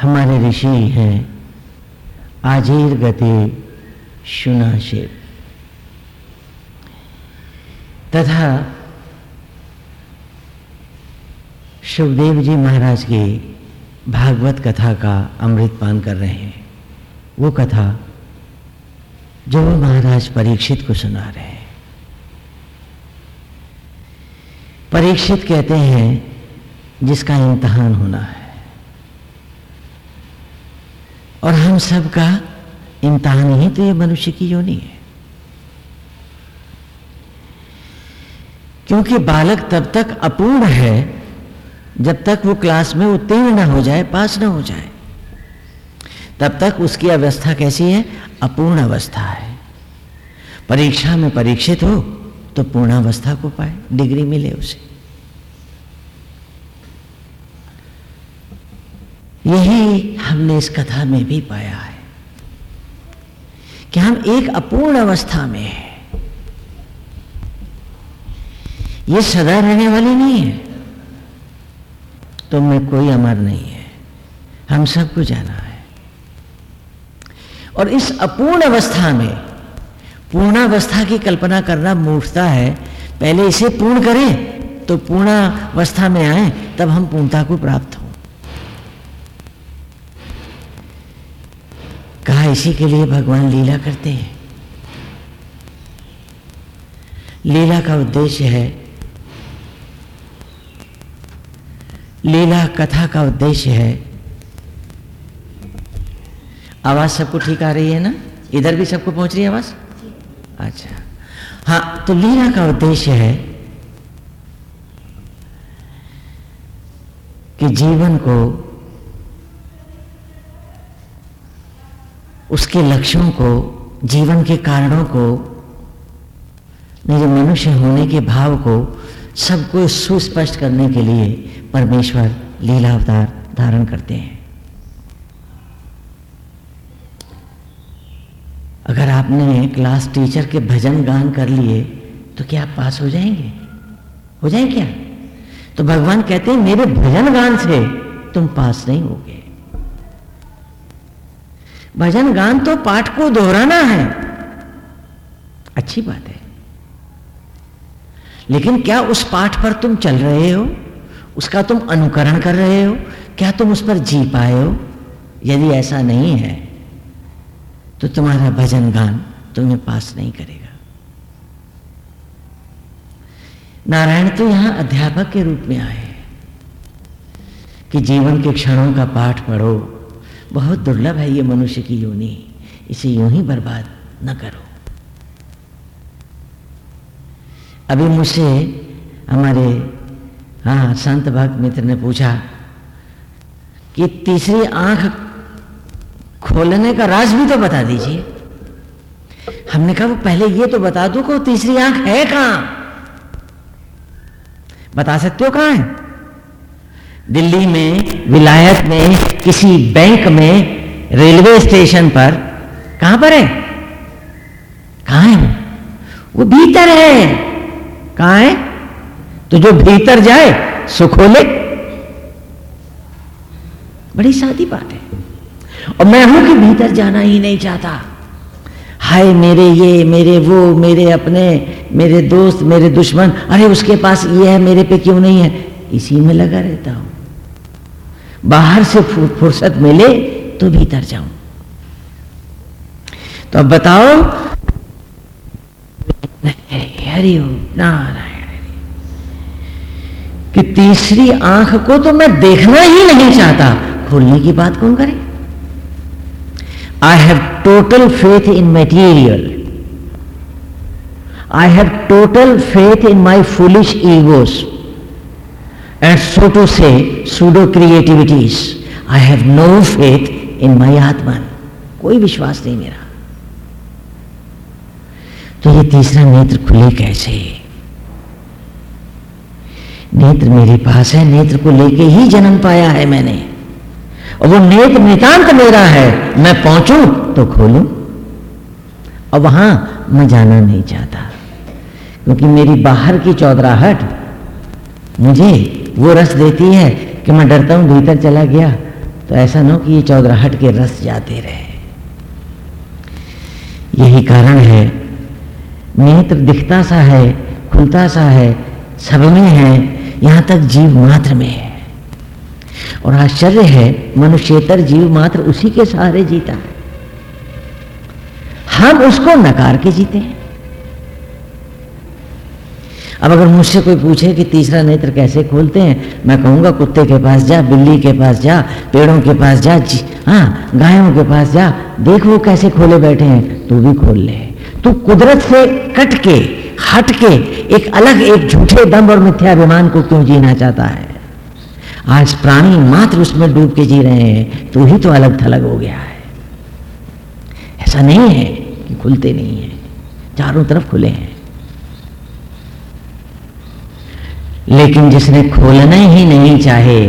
हमारे ऋषि हैं। आजीर गति शुनाशिव तथा सुखदेव जी महाराज की भागवत कथा का अमृत पान कर रहे हैं। वो कथा जो वो महाराज परीक्षित को सुना रहे हैं। परीक्षित कहते हैं जिसका इम्तहान होना है। और हम सब का इम्तहान ही तो ये मनुष्य की योनि है। क्योंकि बालक तब तक अपूर्ण है, जब तक वो क्लास में उत्तीर्ण ना हो जाए, पास ना हो जाए। तब तक उसकी अवस्था कैसी है? अपूर्ण अवस्था है। परीक्षा में परीक्षित हो तो पूर्णावस्था को पाए, डिग्री मिले उसे। यही हमने इस कथा में भी पाया है कि हम एक अपूर्ण अवस्था में है। ये सदा रहने वाली नहीं है। तुम में कोई अमर नहीं है। हम सबको जाना है। और इस अपूर्ण अवस्था में पूर्णावस्था की कल्पना करना मूर्खता है। पहले इसे पूर्ण करें तो पूर्णावस्था में आए, तब हम पूर्णता को प्राप्त कहा, इसी के लिए भगवान लीला करते हैं। लीला का उद्देश्य है, लीला कथा का उद्देश्य है, आवाज़ सबको ठीक आ रही है ना? इधर भी सबको पहुँच रही है आवाज़? अच्छा। हाँ तो लीला का उद्देश्य है कि जीवन को उसके लक्ष्यों को, जीवन के कारणों को मेरे मनुष्य होने के भाव को सबको सुस्पष्ट करने के लिए परमेश्वर लीला अवतार धारण करते हैं। अगर आपने क्लास टीचर के भजन गान कर लिए तो क्या आप पास हो जाएँगे? हो जाए क्या? तो भगवान कहते हैं, मेरे भजन गान से तुम पास नहीं होगे। भजन गान तो पाठ को दोहराना है। अच्छी बात है। लेकिन क्या उस पाठ पर तुम चल रहे हो? उसका तुम अनुकरण कर रहे हो? क्या तुम उस पर जी पाए हो? यदि ऐसा नहीं है तो तुम्हारा भजन गान तुम्हें पास नहीं करेगा। नारायण तो यहाँ अध्यापक के रूप में आए कि जीवन के क्षणों का पाठ पढ़ो। बहुत दुर्लभ है ये मनुष्य की योनि। इसे यूँ ही बर्बाद न करो। अभी मुझसे हमारे हाँ संत भक्त मित्र ने पूछा कि तीसरी आँख खोलने का राज भी तो बता दीजिए। हमने कहा, वो पहले ये तो बता दो को तीसरी आँख है कहाँ? बता सकते हो कहाँ है? दिल्ली में, विलायत में, किसी बैंक में, रेलवे स्टेशन पर। कहाँ पर है? कहाँ है वो? भीतर है। कहाँ है? तो जो भीतर जाए सो खोले बड़ी सादी बात है। और मैं हूँ कि भीतर जाना ही नहीं चाहता। हाय, मेरे ये, मेरे वो, मेरे अपने, मेरे दोस्त, मेरे दुश्मन। अरे, उसके पास ये है, मेरे पे क्यों नहीं है? इसी में लगा रहता हूँ। बाहर से फुर्सत मिले तो भीतर जाऊँ। तो अब बताओ, हरि नारायण कि तीसरी आँख को तो मैं देखना ही नहीं चाहता। खोलने की बात कौन करे? I have total faith in material. I have total faith in my foolish egos. And so to say pseudo creativities. I have no faith in my Atman. कोई विश्वास नहीं मेरा तो ये तीसरा नेत्र खुले कैसे नेत्र मेरे पास है नेत्र को लेके ही जन्म पाया है मैंने और वो नेत्र नितांत मेरा है मैं पहुंचू तो खोलू और वहाँ मैं जाना नहीं चाहता क्योंकि मेरी बाहर की चौधराहट मुझे वो रस देती है कि मैं डरता हूँ, भीतर चला गया। तो ऐसा ना कि ये चौधराहट के रस जाते रहे। यही कारण है। नेत्र दिखता सा है, खुलता सा है, सब में है, यहाँ तक जीव मात्र में है। और आश्चर्य है, मनुष्यतर जीव मात्र उसी के सहारे जीता है। हम उसको नकार के जीते हैं। अब अगर मुझसे कोई पूछे कि तीसरा नेत्र कैसे खोलते हैं, मैं कहूँगा, कुत्ते के पास जा, बिल्ली के पास जा, पेड़ों के पास जा, जी हाँ गायों के पास जा, देख वो कैसे खोले बैठे हैं, तू भी खोल ले। तू कुदरत से कट के हट के एक अलग, एक झूठे दम और मिथ्याभिमान को क्यों जीना चाहता है? आज प्राणी मात्र उसमें डूब के जी रहे हैं, तू ही तो अलग थलग हो गया है। ऐसा नहीं है कि खुलते नहीं है, चारों तरफ़ खुले हैं। लेकिन जिसने खोलना ही नहीं चाहे,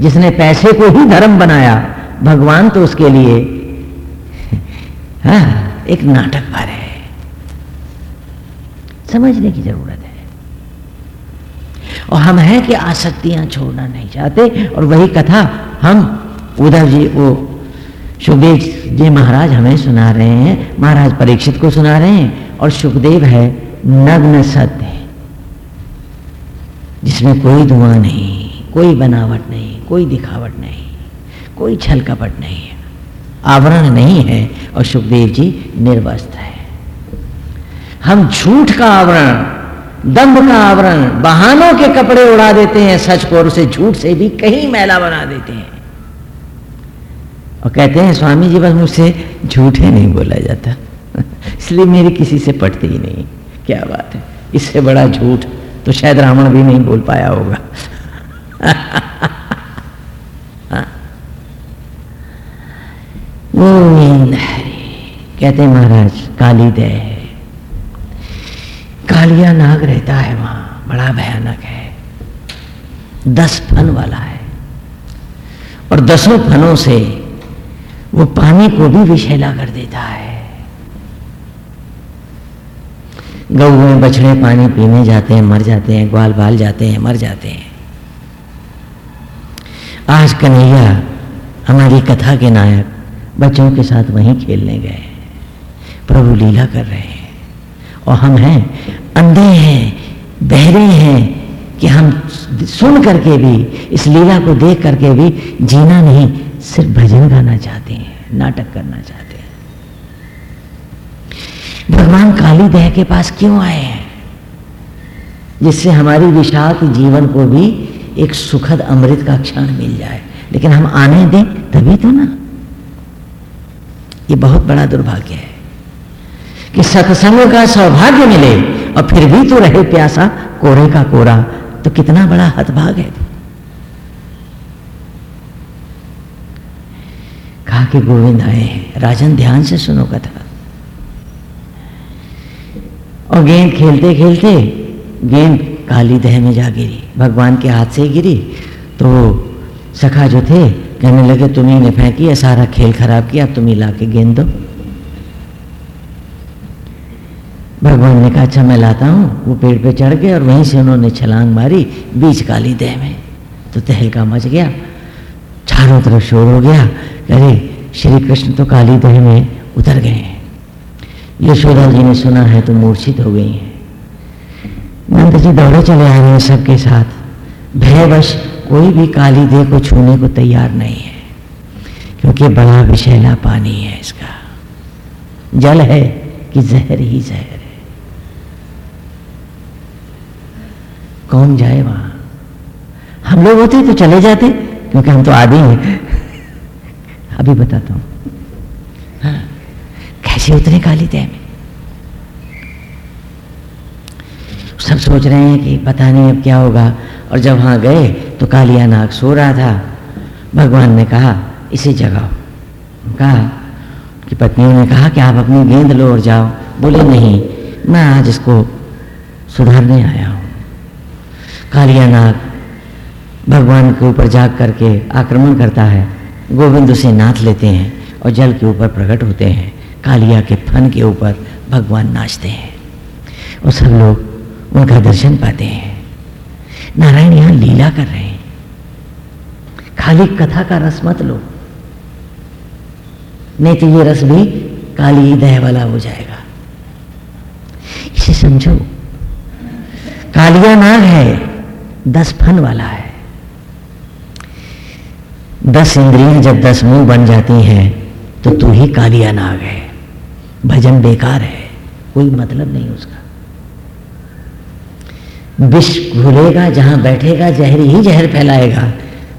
जिसने पैसे को ही धर्म बनाया, भगवान तो उसके लिए। हाँ एक नाटक भर है। समझने की ज़रूरत है। और हम हैं कि आसक्तियाँ छोड़ना नहीं चाहते, और वही कथा हम उधर जी वो सुखदेव जी महाराज हमें सुना रहे हैं, महाराज परीक्षित को सुना रहे हैं, और सुखदेव है नग्न सत्य। जिसमें कोई धुआँ नहीं, कोई बनावट नहीं, कोई दिखावट नहीं, कोई छल कपट नहीं है। आवरण नहीं है और सुखदेव जी निर्वस्त है। हम झूठ का आवरण, दम्भ का आवरण, बहानों के कपड़े उड़ा देते हैं सच को और उसे झूठ से भी कहीं मैला बना देते हैं। और कहते हैं, स्वामी जी, बस मुझसे झूठे नहीं बोला जाता। इसलिए मेरी किसी से पटती ही नहीं। क्या बात है? इससे बड़ा झूठ तो शायद रावण भी नहीं बोल पाया होगा। कहते महाराज, काली दे कालिया नाग रहता है वहाँ, बड़ा भयानक है। दस फन वाला है। और दसों फनों से वो पानी को भी विषैला कर देता है। गऊ में बछड़े पानी पीने जाते हैं, मर जाते हैं, ग्वाल बाल जाते हैं, मर जाते हैं। आज कन्हैया हमारी कथा के नायक बच्चों के साथ वहीं खेलने गए। प्रभु लीला कर रहे हैं। और हम हैं, अंधे हैं, बहरे हैं कि हम सुन करके भी, इस लीला को देख करके भी जीना नहीं, सिर्फ़ भजन गाना चाहते हैं, नाटक करना चाहते हैं। भगवान काली देह के पास क्यों आए हैं? जिससे हमारी विषाक्त जीवन को भी एक सुखद अमृत का क्षण मिल जाए। लेकिन हम आने दें, तभी तो ना। ये बहुत बड़ा दुर्भाग्य है कि सत्संग का सौभाग्य मिले और फिर भी तो रहे प्यासा कोरे का कोरा। तो कितना बड़ा हतभाग है कहा कि गोविंद आए हैं, राजन ध्यान से सुनो कथा। और गेंद खेलते खेलते गेंद काली दह में जा गिरी। भगवान के हाथ से ही गिरी। तो सखा जो थे, कहने लगे, तुम्ही ने फेंकी है, सारा खेल खराब किया तुम ही ला के गेंद दो। भगवान ने कहा अच्छा मैं लाता हूँ। वो पेड़ पे चढ़ गए और वहीं से उन्होंने छलांग मारी बीच काली देह में। तो तहलका मच गया। चारों तरफ़ शोर हो गया। अरे श्री कृष्ण तो काली दह में उतर गए हैं। यशोदा जी ने सुना है तो मूर्छित हो गई हैं। नंद जी दौड़े चले आ रहे हैं सबके साथ। भयवश कोई भी काली देह को छूने को तैयार नहीं है, क्योंकि बड़ा विषैला पानी है इसका। जल है कि जहर ही जहर है। कौन जाए वहाँ? हम लोग होते तो चले जाते, क्योंकि हम तो आदि हैं। अभी बताता हूँ हाँ। कैसे उतरे काली तय में। सब सोच रहे हैं कि पता नहीं अब क्या होगा। और जब वहाँ गए तो कालिया नाग सो रहा था। भगवान ने कहा, इसे जगाओ। कहा कि पत्नियों ने कहा कि आप अपनी गेंद लो और जाओ। बोले, नहीं, मैं आज इसको सुधारने आया हूँ। कालिया नाग भगवान के ऊपर जाग करके आक्रमण करता है। गोविंद उसे नाथ लेते हैं और जल के ऊपर प्रकट होते हैं। कालिया के फन के ऊपर भगवान नाचते हैं। और सब लोग उनका दर्शन पाते हैं। नारायण यहाँ लीला कर रहे हैं। खाली कथा का रस मत लो। नहीं तो ये रस भी काली दह वाला हो जाएगा। इसे समझो। कालिया नाग है, दस फन वाला है। दस इंद्रियाँ जब दस मुँह बन जाती हैं तो तू ही कालिया नाग है। भजन बेकार है, कोई मतलब नहीं उसका। विष घुलेगा, जहाँ बैठेगा, जहर ही जहर फैलाएगा,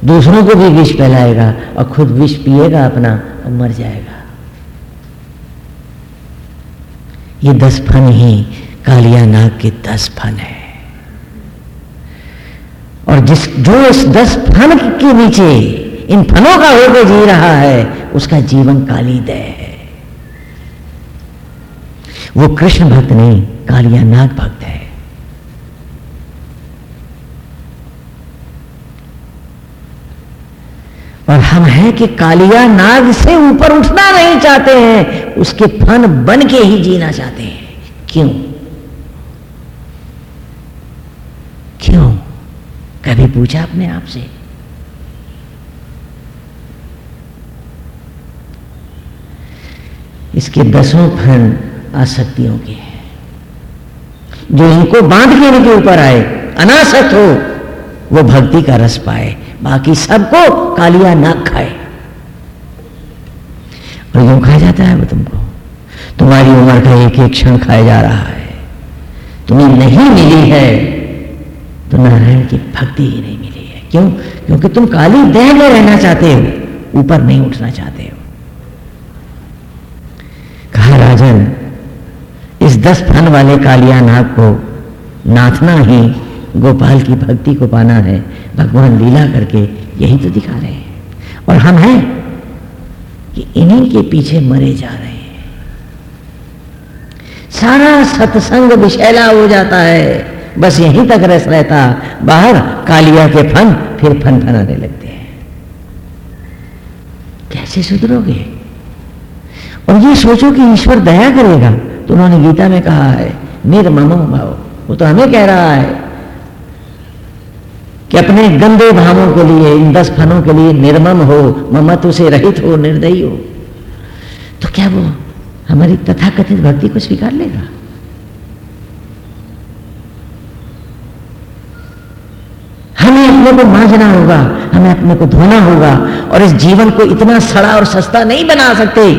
दूसरों को भी विष फैलाएगा और खुद विष पिएगा अपना और मर जाएगा। ये दस फन ही कालिया नाग के दस फन है। और जिस, जो इस दस फन के नीचे इन फनों का होकर जी रहा है, उसका जीवन काली कालीदय है। वो कृष्ण भक्त नहीं, कालिया नाग भक्त है। और हम हैं कि कालिया नाग से ऊपर उठना नहीं चाहते हैं, उसके फन बन के ही जीना चाहते हैं। क्यों? क्यों? कभी पूछा आपने आपसे? इसके दसों फन आसक्तियों के हैं जो इनको बाँध के इनके ऊपर आए, अनासक्त हो, वो भक्ति का रस पाए। बाकी सबको कालिया नाक खाए। और यूँ खाया जाता है वो तुमको? तुम्हारी उम्र का एक एक क्षण खाया जा रहा है। तुम्हें नहीं मिली है। तो नारायण की भक्ति ही नहीं मिली है। क्यों? क्योंकि तुम काली देह में रहना चाहते हो, ऊपर नहीं उठना चाहते हो। कहा राजन दस फन वाले कालिया नाग को नाथना ही गोपाल की भक्ति को पाना है। भगवान लीला करके यही तो दिखा रहे हैं। और हम हैं कि इन्हीं के पीछे मरे जा रहे हैं। सारा सत्संग विशैला हो जाता है। बस यहीं तक रस रहता, बाहर कालिया के फन, फिर फन फनाने लगते हैं। कैसे सुधरोगे? और ये सोचो कि ईश्वर दया करेगा। तो उन्होंने गीता में कहा है निर्ममो भाव वो तो हमें कह रहा है कि अपने गंदे भावों के लिए, इन दस फनों के लिए निर्मम हो, ममत्व से रहित हो, निर्दयी हो। तो क्या वो हमारी तथाकथित भक्ति को स्वीकार लेगा? हमें अपने को मांझना होगा, हमें अपने को धोना होगा, और इस जीवन को इतना सड़ा और सस्ता नहीं बना सकते।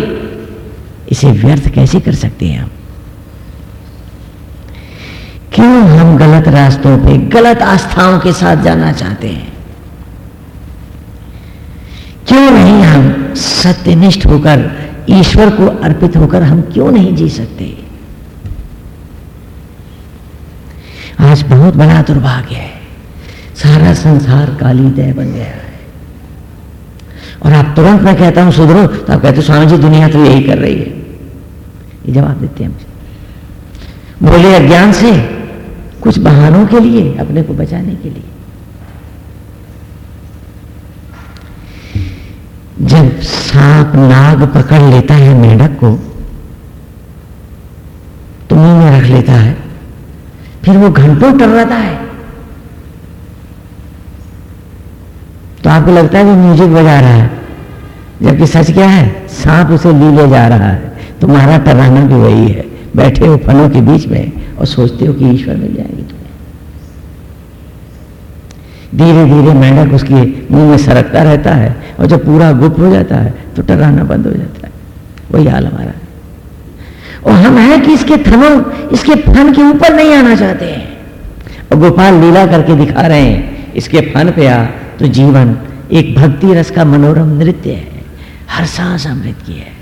इसे व्यर्थ कैसे कर सकते हैं हम? क्यों हम गलत रास्तों पे, गलत आस्थाओं के साथ जाना चाहते हैं? क्यों नहीं हम सत्यनिष्ठ होकर, ईश्वर को अर्पित होकर हम क्यों नहीं जी सकते? आज बहुत बड़ा दुर्भाग्य है। सारा संसार काली दय बन गया है। और आप तुरंत मैं कहता हूँ, सुधरो तो आप कहते स्वामी जी दुनिया तो यही कर रही है। ये जवाब देते हैं हमसे। बोले, अज्ञान से कुछ बहानों के लिए, अपने को बचाने के लिए। जब सांप नाग पकड़ लेता है मेढक को तो मुँह में रख लेता है। फिर वो घंटों टर्राता है। तो आपको लगता है वो म्यूज़िक बजा रहा है, जबकि सच क्या है, सांप उसे ली ले जा रहा है। तुम्हारा टर्राना भी वही है, बैठे हो फलों के बीच में और सोचते हो कि ईश्वर मिल जाएगी तुम्हें। धीरे धीरे मेंढक उसके मुँह में सरकता रहता है और जब पूरा गुप्त हो जाता है तो टर्राना बंद हो जाता है। वही हाल हमारा है। और हम हैं कि इसके थनों, इसके फन के ऊपर नहीं आना चाहते हैं। और गोपाल लीला करके दिखा रहे हैं, इसके फन पे आ तो जीवन एक भक्ति रस का मनोरम नृत्य है। हर सांस अमृत की है।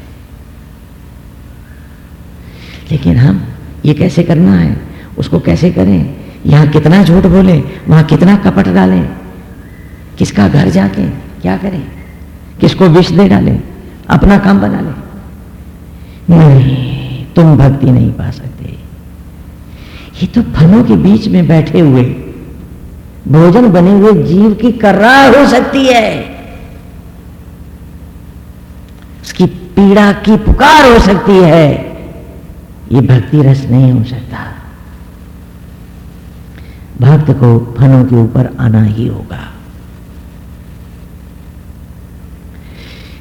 लेकिन हम ये कैसे करना है? उसको कैसे करें? यहाँ कितना झूठ बोले, वहाँ कितना कपट डालें? किसका घर जाके क्या करें? किसको विष दे डालें? अपना काम बना लें? नहीं, तुम भक्ति नहीं पा सकते। ये तो फलों के बीच में बैठे हुए, भोजन बने हुए जीव की कर्रा हो सकती है। उसकी पीड़ा की पुकार हो सकती है। ये भक्ति रस नहीं हो सकता। भक्त को फलों के ऊपर आना ही होगा।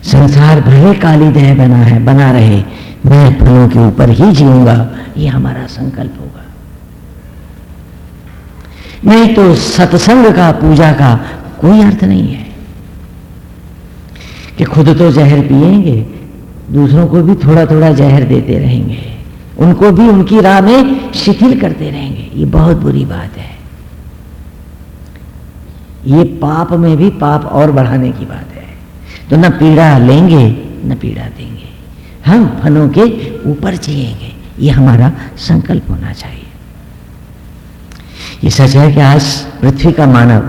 संसार भले काली देह बना है, बना रहे, मैं फलों के ऊपर ही जीऊँगा, ये हमारा संकल्प होगा। नहीं तो सत्संग का, पूजा का कोई अर्थ नहीं है। कि खुद तो जहर पिएँगे, दूसरों को भी थोड़ा थोड़ा जहर देते रहेंगे। उनको भी उनकी राह में शिथिल करते रहेंगे। ये बहुत बुरी बात है। ये पाप में भी पाप और बढ़ाने की बात है। तो न पीड़ा लेंगे, न पीड़ा देंगे। हम फलों के ऊपर जिएँगे। ये हमारा संकल्प होना चाहिए। ये सच है कि आज पृथ्वी का मानव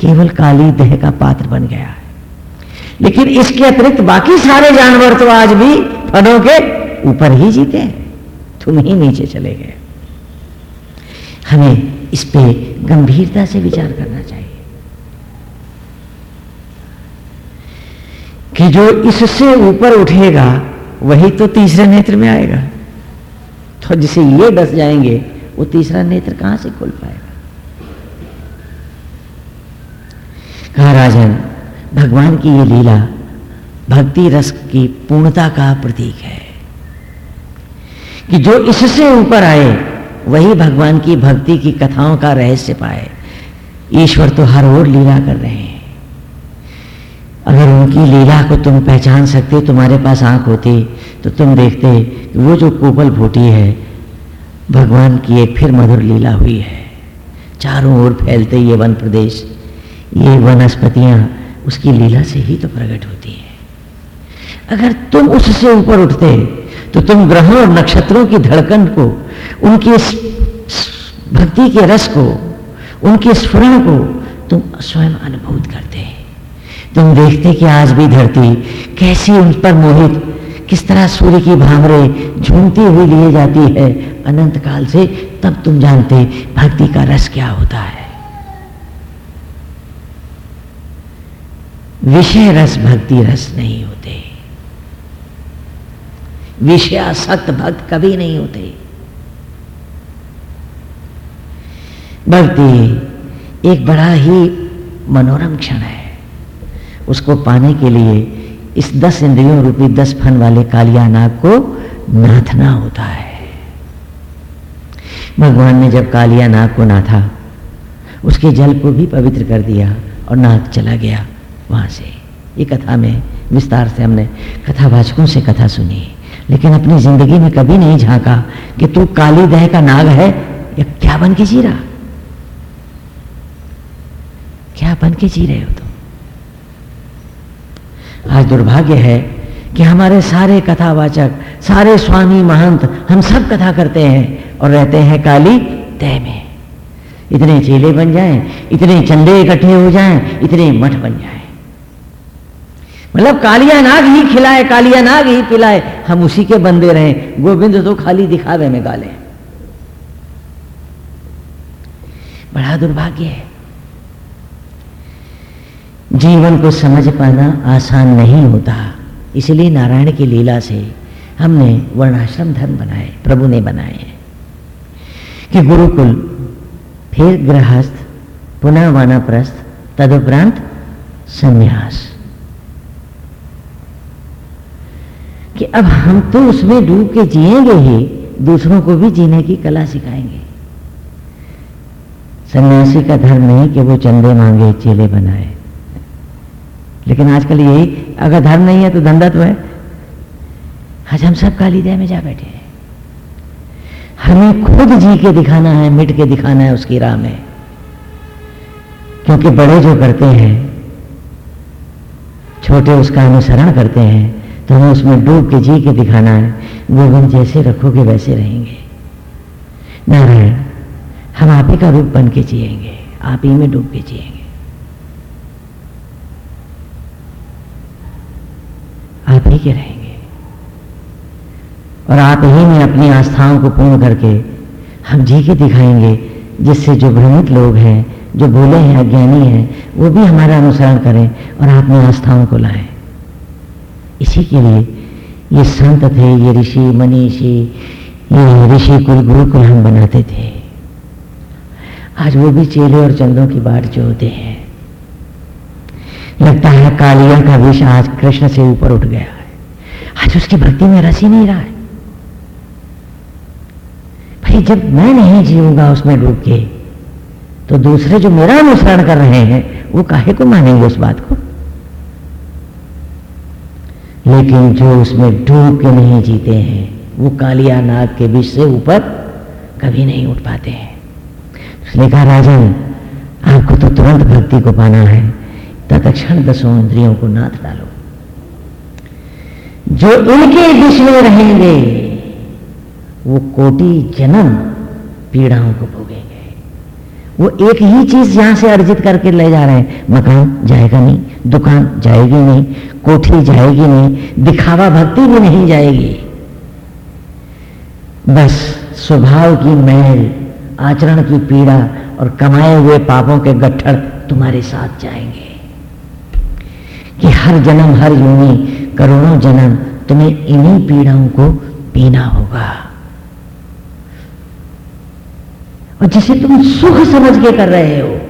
केवल काली देह का पात्र बन गया है। लेकिन इसके अतिरिक्त बाकी सारे जानवर तो आज भी फलों के ऊपर ही जीते हैं। तुम ही नीचे चले गए। हमें इस पे गंभीरता से विचार करना चाहिए कि जो इससे ऊपर उठेगा, वही तो तीसरे नेत्र में आएगा। तो जिसे ये डस जाएँगे, वो तीसरा नेत्र कहाँ से खुल पाएगा? कहा राजन, भगवान की ये लीला भक्ति रस की पूर्णता का प्रतीक है। कि जो इससे ऊपर आए, वही भगवान की भक्ति की कथाओं का रहस्य पाए। ईश्वर तो हर ओर लीला कर रहे हैं। अगर उनकी लीला को तुम पहचान सकते, तुम्हारे पास आँख होती तो तुम देखते कि वो जो कोपल फूटी है, भगवान की एक फिर मधुर लीला हुई है। चारों ओर फैलते ये वन प्रदेश, ये वनस्पतियाँ उसकी लीला से ही तो प्रकट होती है। अगर तुम उससे ऊपर उठते तो तुम ग्रहों और नक्षत्रों की धड़कन को, उनकी भक्ति के रस को, उनके स्फुरण को तुम स्वयं अनुभूत करते हैं। तुम देखते कि आज भी धरती कैसी उन पर मोहित, किस तरह सूर्य की भावरे झूमती हुई लिए जाती है। अनंत काल से तब तुम जानते भक्ति का रस क्या होता है। विषय रस, भक्ति रस नहीं होते। विषयासक्त भक्त कभी नहीं होते। भक्ति एक बड़ा ही मनोरम क्षण है। उसको पाने के लिए इस दस इंद्रियों रूपी दस फन वाले कालिया नाग को नाथना होता है। भगवान ने जब कालिया नाग को नाथा, उसके जल को भी पवित्र कर दिया और नाग चला गया वहाँ से। ये कथा में विस्तार से हमने कथावाचकों से कथा सुनी। लेकिन अपनी ज़िंदगी में कभी नहीं झांका कि तू काली दह का नाग है या क्या बन के जी रहा? क्या बन के जी रहे हो तुम? आज दुर्भाग्य है कि हमारे सारे कथावाचक सारे स्वामी महंत हम सब कथा करते हैं और रहते हैं काली तय में। इतने चेले बन जाएँ, इतने चंदे इकट्ठे हो जाएँ, इतने मठ बन जाएँ। मतलब कालिया नाग ही खिलाए, कालिया नाग ही पिलाए। हम उसी के बंदे रहे। गोविंद तो खाली दिखावे में गाले बड़ा दुर्भाग्य है। जीवन को समझ पाना आसान नहीं होता। इसलिए नारायण की लीला से हमने वर्णाश्रम धर्म बनाए, प्रभु ने बनाए हैं। कि गुरुकुल फिर गृहस्थ, पुनः वानप्रस्थ, तदुपरांत संन्यास। कि अब हम तो उसमें डूब के जिएँगे ही, दूसरों को भी जीने की कला सिखाएँगे। सन्यासी का धर्म नहीं कि वो चंदे मांगे, चेले बनाए। लेकिन आजकल यही, अगर धर्म नहीं है तो धंधा तो है। आज हम सब काली दया में जा बैठे हैं। हमें खुद जी के दिखाना है, मिट के दिखाना है उसकी राह में। क्योंकि बड़े जो करते हैं, छोटे उसका अनुसरण करते हैं तो हमें उसमें डूब के जी के दिखाना है। गोविंद जैसे रखोगे वैसे रहेंगे। नारायण, हम आप ही का रूप बन के जिएँगे। आप ही में डूब के जिएँगे। आप ही के रहेंगे। और आप ही में अपनी आस्थाओं को पूर्ण करके हम जी के दिखाएँगे, जिससे जो भ्रमित लोग हैं, जो भूले हैं, अज्ञानी हैं, वो भी हमारा अनुसरण करें और अपनी आस्थाओं को लाएँ। इसी के लिए ये संत थे, ये ऋषि, मनीषी, ये ऋषि कुल, गुरुकुल हम बनाते थे। आज वो भी चेले और चंदों की बाट जो होते हैं। लगता है कालिया का विष आज कृष्ण से ऊपर उठ गया है। आज उसकी भक्ति में रस ही नहीं रहा है। भाई, जब मैं नहीं जीऊँगा उसमें डूब के तो दूसरे जो मेरा अनुसरण कर रहे हैं, वो काहे को मानेंगे उस बात को? लेकिन जो उसमें डूब के नहीं जीते हैं, वो कालिया नाग के विष से ऊपर कभी नहीं उठ पाते हैं। उसने कहा, राजन, आपको तो तुरंत भक्ति को पाना है। तत्क्षण दसों इंद्रियों को नाथ डालो। जो इनके विष में रहेंगे, वो कोटि जन्म पीड़ाओं को भोगेंगे। वो एक ही चीज़ यहाँ से अर्जित करके ले जा रहे हैं। मकान जाएगा नहीं, दुकान जाएगी नहीं, कोठी जाएगी नहीं, दिखावा भक्ति भी नहीं जाएगी। बस स्वभाव की मैल, आचरण की पीड़ा और कमाए हुए पापों के गट्ठड़ तुम्हारे साथ जाएँगे। कि हर जन्म, हर योनि, करोड़ों जन्म तुम्हें इन्हीं पीड़ाओं को पीना होगा। और जिसे तुम सुख समझ के कर रहे हो,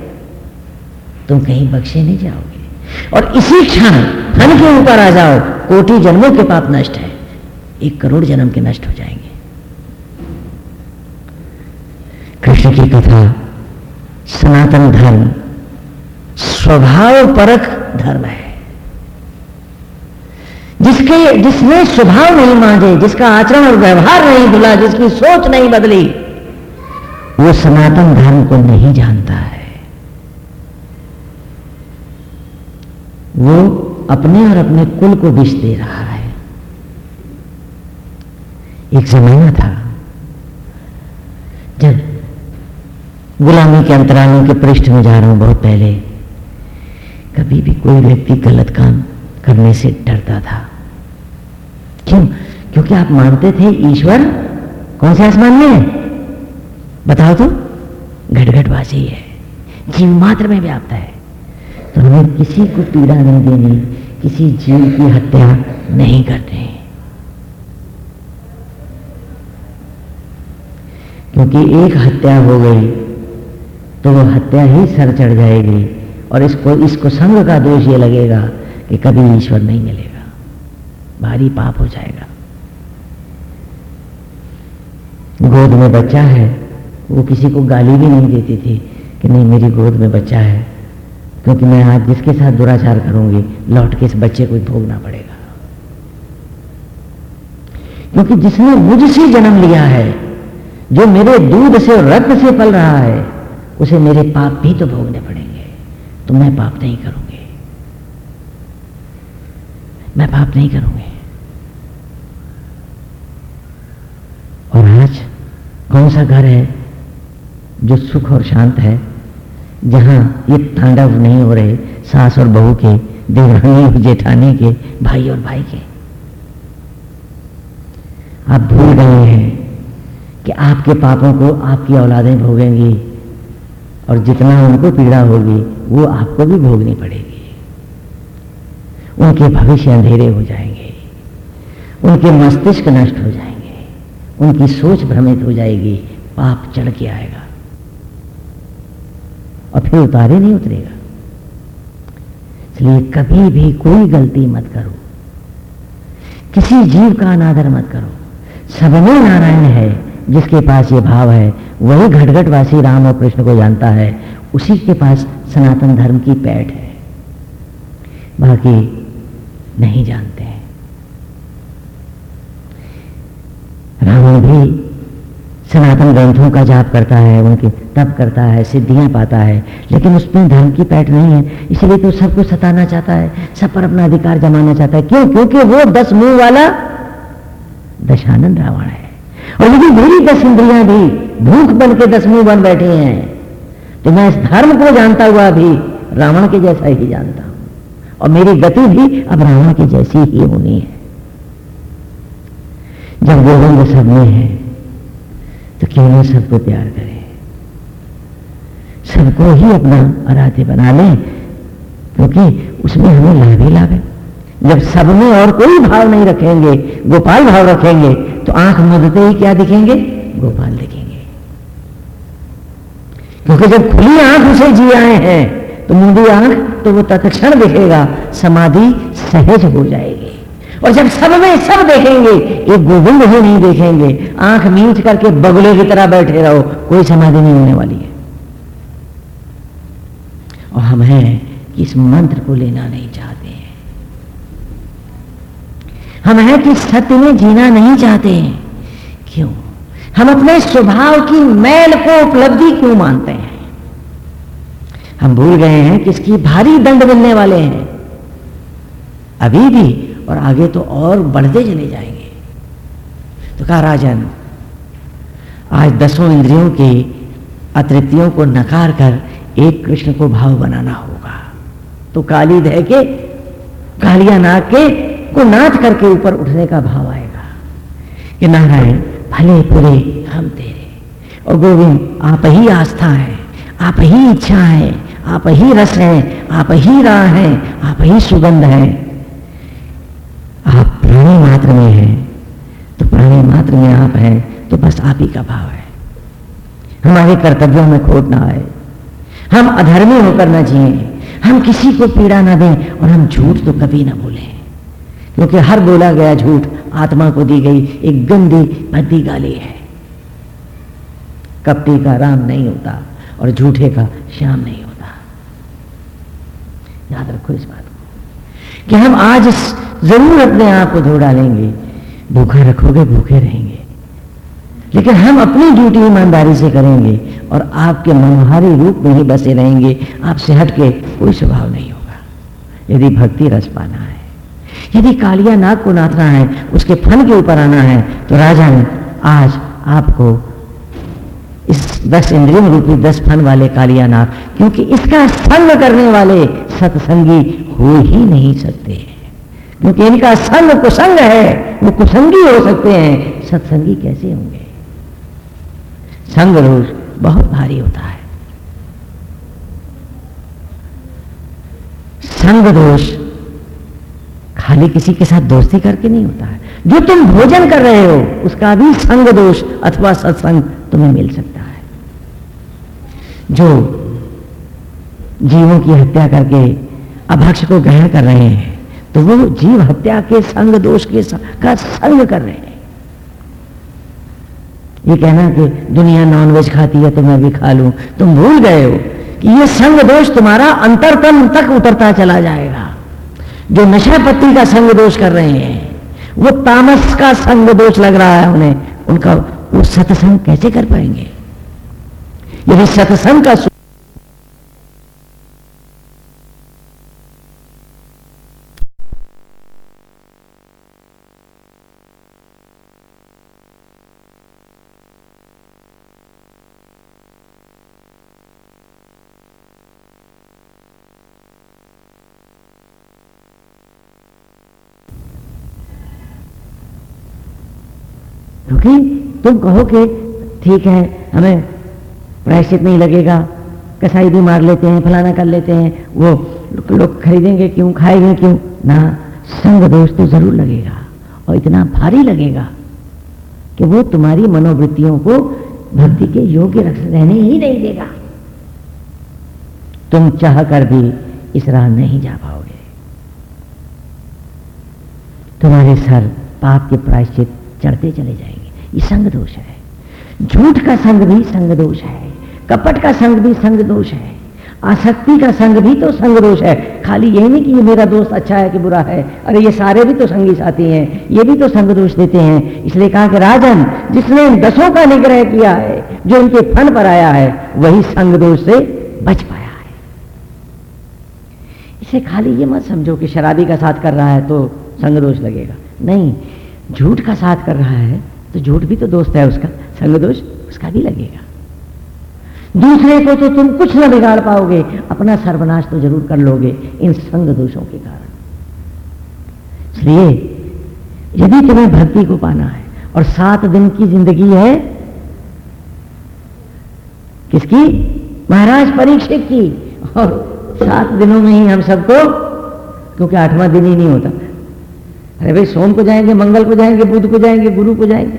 तुम कहीं बख्शे नहीं जाओगे। और इसी क्षण धन के ऊपर आ जाओ, कोटि जन्मों के पाप नष्ट है। एक करोड़ जन्म के नष्ट हो जाएँगे। कृष्ण की कथा, सनातन धर्म, स्वभाव परख धर्म है। जिसके, जिसने स्वभाव नहीं मांझे जिसका आचरण और व्यवहार नहीं भुला, जिसकी सोच नहीं बदली वो सनातन धर्म को नहीं जानता है। वो अपने और अपने कुल को विष दे रहा है। एक जमाना था जब गुलामी के अंतरालों के पृष्ठ में जा रहा हूँ बहुत पहले, कभी भी कोई व्यक्ति गलत काम करने से डरता था। क्यों? क्योंकि आप मानते थे ईश्वर कौन से आसमान में बताओ तो घटघटवासी है, जीव मात्र में व्याप्त है। तो हमें किसी को पीड़ा नहीं देनी, किसी जीव की हत्या नहीं करते क्योंकि एक हत्या हो गई तो वो हत्या ही सर चढ़ जाएगी, और इसको इसको संग का दोष ये लगेगा कि कभी ईश्वर नहीं मिलेगा, भारी पाप हो जाएगा। गोद में बच्चा है वो किसी को गाली भी नहीं देती थी कि नहीं, मेरी गोद में बच्चा है। क्योंकि मैं आज जिसके साथ दुराचार करूँगी, लौट के इस बच्चे को भोगना पड़ेगा। क्योंकि जिसने मुझसे जन्म लिया है, जो मेरे दूध से रक्त से पल रहा है, उसे मेरे पाप भी तो भोगने पड़ेंगे। तो मैं पाप नहीं करूँगी। मैं पाप नहीं करूँगी। और आज कौन सा घर है जो सुख और शांत है, जहाँ ये तांडव नहीं हो रहे, सास और बहू के, देवरानी और जेठानी के, भाई और भाई के। आप भूल गए हैं कि आपके पापों को आपकी औलादें भोगेंगी, और जितना उनको पीड़ा होगी, वो आपको भी भोगनी पड़ेगी। उनके भविष्य अंधेरे हो जाएँगे, उनके मस्तिष्क नष्ट हो जाएँगे, उनकी सोच भ्रमित हो जाएगी, पाप चढ़ के आएगा। और फिर उतारे नहीं उतरेगा। इसलिए कभी भी कोई गलती मत करो। किसी जीव का अनादर मत करो। सब में नारायण है जिसके पास ये भाव है। वही घटघटवासी राम और कृष्ण को जानता है। उसी के पास सनातन धर्म की पैठ है। बाकी नहीं जानते हैं। रावण भी सनातन ग्रंथों का जाप करता है, उनके तप करता है, सिद्धियाँ पाता है, लेकिन उसमें धर्म की पैठ नहीं है, इसलिए तो सबको सताना चाहता है, सब पर अपना अधिकार जमाना चाहता है। क्यों? क्योंकि वो दस मुँह वाला दशानंद रावण है। और यदि मेरी दस इंद्रियाँ भी भूख बन के दस मुँह बन बैठे हैं तो मैं इस धर्म को जानता हुआ भी रावण के जैसा ही जानता हूँ। और मेरी गति भी अब रावण की जैसी ही होनी है। जब गोविंद सब में है तो सबको प्यार करें। सबको ही अपना आराध्य बना लें, क्योंकि उसमें हमें लाभ ही लाभ है। जब सब में और कोई भाव नहीं रखेंगे, गोपाल भाव रखेंगे तो आँख मुदते ही क्या दिखेंगे? गोपाल दिखेंगे। क्योंकि जब खुली आँख उसे जी आए हैं तो मूडी आँख तो वो तत्क्षण दिखेगा, समाधि सहज हो जाएगी। और जब सब में सब देखेंगे, एक गोविंद ही नहीं देखेंगे, आँख मींच करके बगुले की तरह बैठे रहो, कोई समाधि नहीं होने वाली है। और हम हैं कि इस मंत्र को लेना नहीं चाहते हैं। हम हैं कि सत्य में जीना नहीं चाहते हैं। क्यों? हम अपने स्वभाव की मैल को उपलब्धि क्यों मानते हैं? हम भूल गए हैं कि इसकी भारी दंड मिलने वाले हैं। अभी भी और आगे तो और बढ़ते चले जाएँगे। तो कहा, राजन, आज दसों इंद्रियों की अतृप्तियों को नकार कर एक कृष्ण को भाव बनाना होगा। तो काली दह के, कालिया नाग के, को नाथ करके ऊपर उठने का भाव आएगा कि नारायण, भले पूरे हम तेरे। और गोविंद, आप ही आस्था है, आप ही इच्छा है, आप ही रस है, आप ही राह है, आप ही सुगंध है। आप प्राणी मात्र में हैं तो प्राणी मात्र में आप हैं तो बस आप ही का भाव है। हमारे कर्तव्यों में खोट ना आए। हम अधर्मी होकर ना जिए। हम किसी को पीड़ा ना दें और हम झूठ तो कभी ना बोलें। क्योंकि हर बोला गया झूठ आत्मा को दी गई एक गंदी भद्दी गाली है। कपटी का राम नहीं होता और झूठे का श्याम नहीं होता। याद रखो इस बात को हम आज ज़रूर अपने आप को धो डालेंगे। भूखा रखोगे, भूखे रहेंगे। लेकिन हम अपनी ड्यूटी ईमानदारी से करेंगे और आपके मनोहारी रूप में ही बसे रहेंगे। आपसे हट के कोई स्वभाव नहीं होगा। यदि भक्ति रस पाना है, यदि कालिया नाग को नाथना है, उसके फन के ऊपर आना है तो राजा ने आज आपको इस दस इंद्रियों रूपी दस फन वाले कालिया नाग, क्योंकि इसका संग करने वाले सत्संगी हो ही नहीं सकते क्योंकि इनका संग कुसंग है, वो कुसंगी हो सकते हैं। सत्संगी कैसे होंगे? संग रोष बहुत भारी होता है। संग दोष खाली किसी के साथ दोस्ती करके नहीं होता है। जो तुम भोजन कर रहे हो, उसका भी संग दोष अथवा सत्संग तुम्हें मिल सकता है। जो जीवों की हत्या करके अभक्ष को ग्रहण कर रहे हैं तो वो जीव हत्या के संग दोष के का संग कर रहे हैं। ये कहना कि दुनिया नॉनवेज खाती है तो मैं भी खा लूँ। तुम भूल गए हो कि ये संग दोष तुम्हारा अंतरतम तक उतरता चला जाएगा। जो नशा पत्ती का संग दोष कर रहे हैं, वो तामस का संग दोष लग रहा है उन्हें। उनका वो सत्संग कैसे कर पाएँगे? यदि सत्संग का क्योंकि तुम कहो कि ठीक है, हमें प्रायश्चित नहीं लगेगा। कसाई भी मार लेते हैं, फलाना कर लेते हैं। वो लोग खरीदेंगे क्यों, खाएँगे क्यों? ना, संग दोष तो ज़रूर लगेगा और इतना भारी लगेगा कि वो तुम्हारी मनोवृत्तियों को भक्ति के योग्य रहने ही नहीं देगा। तुम चाह कर भी इस राह नहीं जा पाओगे। तुम्हारे सर पाप के प्रायश्चित चढ़ते चले जाएँगे। ये संग दोष है। झूठ का संग भी संग दोष है। कपट का संग भी संग दोष है। आसक्ति का संग भी तो संग दोष है। खाली यही नहीं कि ये मेरा दोस्त अच्छा है कि बुरा है। अरे ये सारे भी तो संगी साथी हैं। ये भी तो संग दोष देते हैं। इसलिए कहा कि राजन, जिसने इन दसों का निग्रह किया है, जो उनके फन पर आया है, वही संग दोष से बच पाया है। इसे खाली ये मत समझो कि शराबी का साथ कर रहा है तो संग दोष लगेगा। नहीं, झूठ का साथ कर रहा है तो झूठ भी तो दोस्त है उसका, संग दोष उसका भी लगेगा। दूसरे को तो तुम कुछ ना बिगाड़ पाओगे, अपना सर्वनाश तो ज़रूर कर लोगे इन संग दोषों के कारण। इसलिए, यदि तुम्हें भक्ति को पाना है और सात दिन की ज़िंदगी है, किसकी? महाराज परीक्षित की। और सात दिनों में ही हम सबको, क्योंकि आठवां दिन ही नहीं होता अरे भाई, सोम को जाएँगे, मंगल को जाएँगे, बुध को जाएँगे, गुरु को जाएँगे,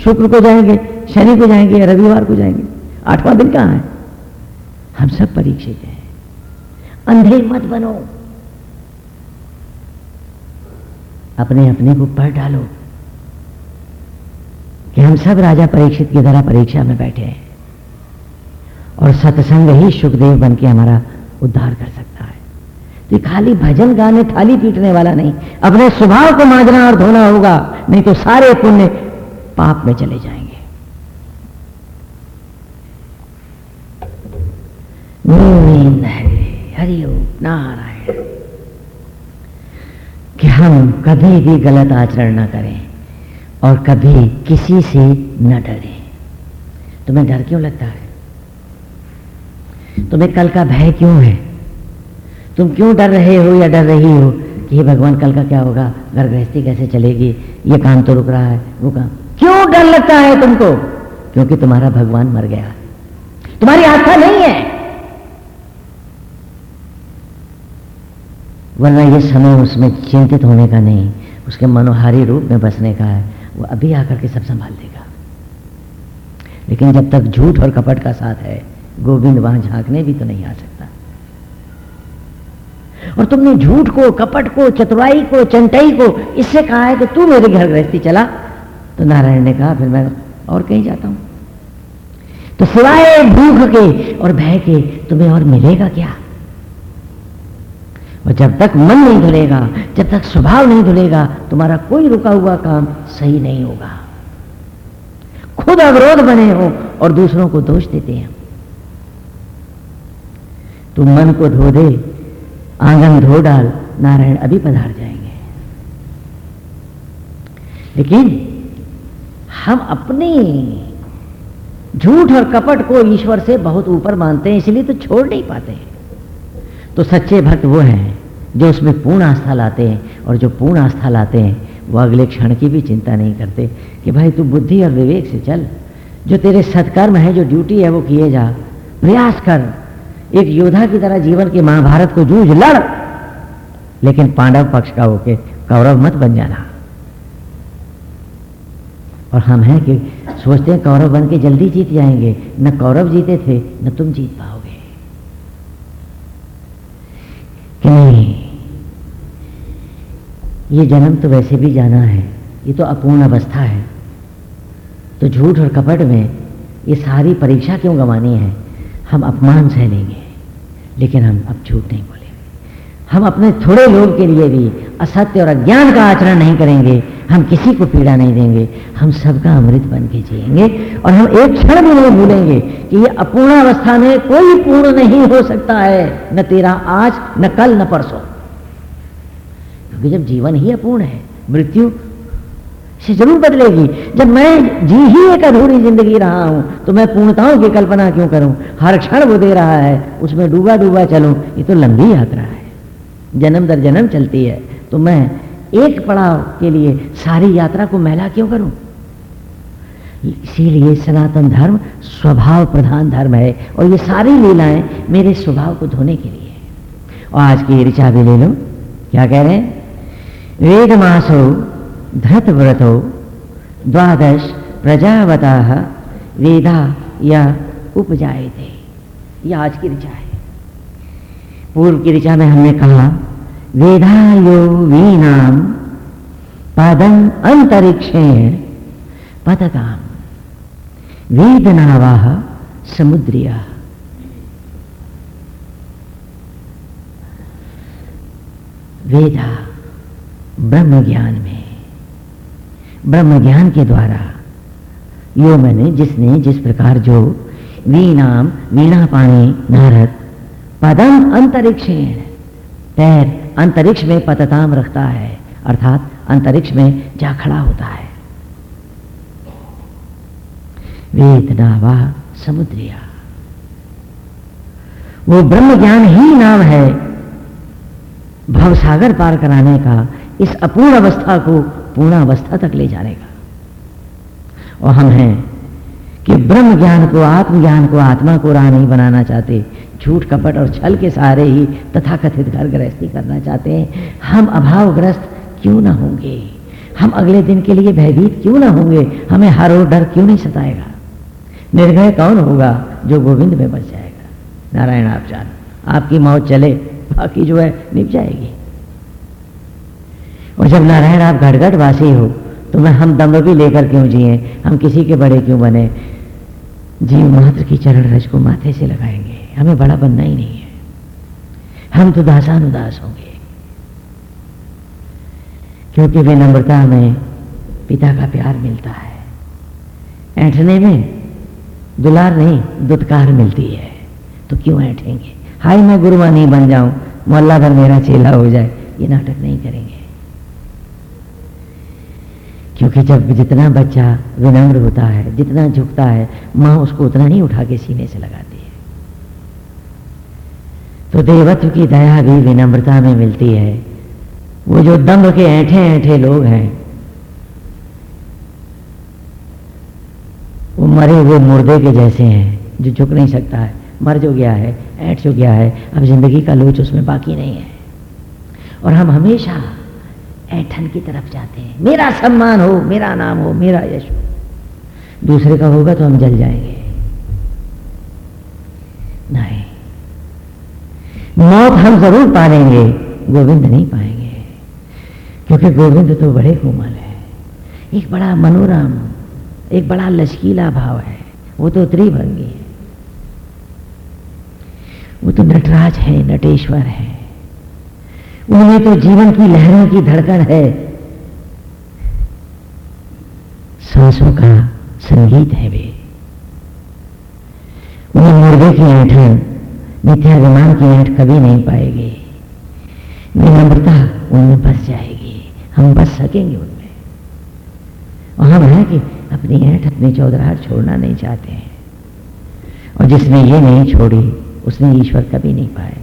शुक्र को जाएँगे, शनि को जाएँगे, रविवार को जाएँगे। आठवां दिन कहाँ है? हम सब परीक्षित हैं। अंधे मत बनो। अपने अपने को पढ़ डालो। कि हम सब राजा परीक्षित की तरह परीक्षा में बैठे हैं। और सत्संग ही सुखदेव बन के हमारा उद्धार कर सकता तो खाली भजन गाने, थाली पीटने वाला नहीं। अपने स्वभाव को मांझना और धोना होगा, नहीं तो सारे पुण्य पाप में चले जाएँगे। गोविंद हरे हरिओ नारायण। कि हम कभी भी गलत आचरण न करें और कभी किसी से न डरें। तुम्हें डर क्यों लगता है? तुम्हें कल का भय क्यों है? तुम क्यों डर रहे हो या डर रही हो कि भगवान कल का क्या होगा? घर गृहस्थी कैसे चलेगी? ये काम तो रुक रहा है वो काम क्यों डर लगता है तुमको? क्योंकि तुम्हारा भगवान मर गया। है तुम्हारी आस्था नहीं है। वरना ये समय उसमें चिंतित होने का नहीं, उसके मनोहारी रूप में बसने का है। वो अभी आकर के सब संभाल देगा। लेकिन जब तक झूठ और कपट का साथ है, गोविंद वहाँ झांकने भी तो नहीं आ सकता। और तुमने झूठ को, कपट को, चतुराई को, चंटाई को, इससे कहा है कि तू मेरे घर गृहस्थी चला। तो नारायण ने कहा, फिर मैं और कहीं जाता हूँ? तो सिवाय भूख के और भय के, तुम्हें और मिलेगा क्या? और जब तक मन नहीं धुलेगा, जब तक स्वभाव नहीं धुलेगा, तुम्हारा कोई रुका हुआ काम सही नहीं होगा। खुद अवरोध बने हो और दूसरों को दोष देते हैं। तुम मन को धो दे आँगन धो डाल नारायण अभी पधार जाएँगे। लेकिन हम अपने झूठ और कपट को ईश्वर से बहुत ऊपर मानते हैं, इसलिए तो छोड़ नहीं पाते तो सच्चे भक्त वो हैं जो उसमें पूर्ण आस्था लाते हैं और जो पूर्ण आस्था लाते हैं, वो अगले क्षण की भी चिंता नहीं करते कि भाई तू बुद्धि और विवेक से चल, जो तेरे सत्कर्म है, जो ड्यूटी है, वो किए जा, प्रयास कर एक योद्धा की तरह जीवन के महाभारत को जूझ लड़। लेकिन पांडव पक्ष का होके कौरव मत बन जाना। और हम हैं कि सोचते हैं कौरव बन के जल्दी जीत जाएँगे। न कौरव जीते थे, न तुम जीत पाओगे। कि नहीं? ये जन्म तो वैसे भी जाना है। ये तो अपूर्ण अवस्था है। तो झूठ और कपट में ये सारी परीक्षा क्यों गंवानी है? हम अपमान सह लेंगे। लेकिन हम अब झूठ नहीं बोलेंगे हम अपने थोड़े लोग के लिए भी असत्य और अज्ञान का आचरण नहीं करेंगे। हम किसी को पीड़ा नहीं देंगे। हम सबका अमृत बन के जिएँगे और हम एक क्षण भी नहीं भूलेंगे कि ये अपूर्ण अवस्था में कोई पूर्ण नहीं हो सकता है। न तेरा आज, न कल, न परसों। क्योंकि जब जीवन ही अपूर्ण है, मृत्यु से ज़रूर बदलेगी। जब मैं जी ही एक अधूरी ज़िंदगी रहा हूँ तो मैं पूर्णताओं की कल्पना क्यों करूँ? हर क्षण वो दे रहा है, उसमें डूबा डूबा चलूँ, ये तो लंबी यात्रा है। जन्म दर जन्म चलती है तो मैं एक पड़ाव के लिए सारी यात्रा को मैला क्यों करूँ? इसीलिए सनातन धर्म स्वभाव प्रधान धर्म है, और ये सारी लीलाएँ मेरे स्वभाव को धोने के लिए और आज की ऋचा भी ले लो। क्या कह रहे हैं? वेद मासो धृत व्रतो द्वादश प्रजावता वेदा या उपजाए थे यह आज की ऋचा है। पूर्व की ऋचा में हमने कहा, वेदायो वीणाम पदम अंतरिक्षेण पतताम। वेदनावाह समुद्रिया। वेदा ब्रह्म ज्ञान में ब्रह्म ज्ञान के द्वारा। यो मैंने जिसने जिस प्रकार जो वीणाम वीणा पानी नारद, पदम अंतरिक्षेण पैर अंतरिक्ष में पतताम रखता है, अर्थात अंतरिक्ष में जा खड़ा होता है। वेदनावा समुद्रिया। वो ब्रह्म ज्ञान ही नाम है। भवसागर पार कराने का इस अपूर्ण अवस्था को पूर्ण अवस्था तक ले जाने का और हम हैं कि ब्रह्म ज्ञान को, आत्मज्ञान को, आत्मा को राह नहीं बनाना चाहते। झूठ, कपट और छल के सहारे ही तथाकथित घर गृहस्थी करना चाहते हैं। हम अभावग्रस्त क्यों ना होंगे? हम अगले दिन के लिए भयभीत क्यों ना होंगे? हमें हर और डर क्यों नहीं सताएगा? निर्भय कौन होगा जो गोविंद में बच जाएगा? नारायण, आप जान, आपकी मौत चले, बाकी जो है निप जाएगी। और जब नारायण, आप घटघट वासी हो तो मैं हम दम भी लेकर क्यों जिए? हम किसी के बड़े क्यों बने? जीव मात्र की चरण रज को माथे से लगाएँगे। हमें बड़ा बनना ही नहीं है। हम तो दासानुदास होंगे। क्योंकि विनम्रता में पिता का प्यार मिलता है। ऐठने में दुलार नहीं, दुत्कार मिलती है। तो क्यों ऐठेंगे? हाय मैं गुरुआ नहीं बन जाऊँ, मोहल्ला भर मेरा चेला हो जाए, ये नाटक नहीं करेंगे। क्योंकि जब जितना बच्चा विनम्र होता है, जितना झुकता है, माँ उसको उतना ही उठा के सीने से लगाती है। तो देवत्व की दया भी विनम्रता में मिलती है। वो जो दम्भ के ऐठे ऐठे लोग हैं, वो मरे हुए मुर्दे के जैसे हैं, जो झुक नहीं सकता है। मर जो गया है, ऐठ जो गया है, अब ज़िंदगी का लोच उसमें बाकी नहीं है। और हम हमेशा ऐठन की तरफ़ जाते हैं। मेरा सम्मान हो, मेरा नाम हो, मेरा यश हो। दूसरे का होगा तो हम जल जाएँगे। नहीं। मौत हम ज़रूर पालेंगे, गोविंद नहीं पाएँगे। क्योंकि गोविंद तो बड़े कोमल है। एक बड़ा मनोरम, एक बड़ा लचकीला भाव है। वो तो त्रिभंगी है। वो तो नटराज है, नटेश्वर है। उनमें तो जीवन की लहरों की धड़कन है। सांसों का संगीत है वे। उन्हें मुर्गे की ऐठन मिथ्याभिमान की ऐठ कभी नहीं पाएगी। विनम्रता उनमें बस जाएगी, हम बस सकेंगे उनमें। और हम है कि अपनी ऐठ अपनी चौधराहट छोड़ना नहीं चाहते हैं। और जिसने ये नहीं छोड़ी, उसने ईश्वर कभी नहीं पाए।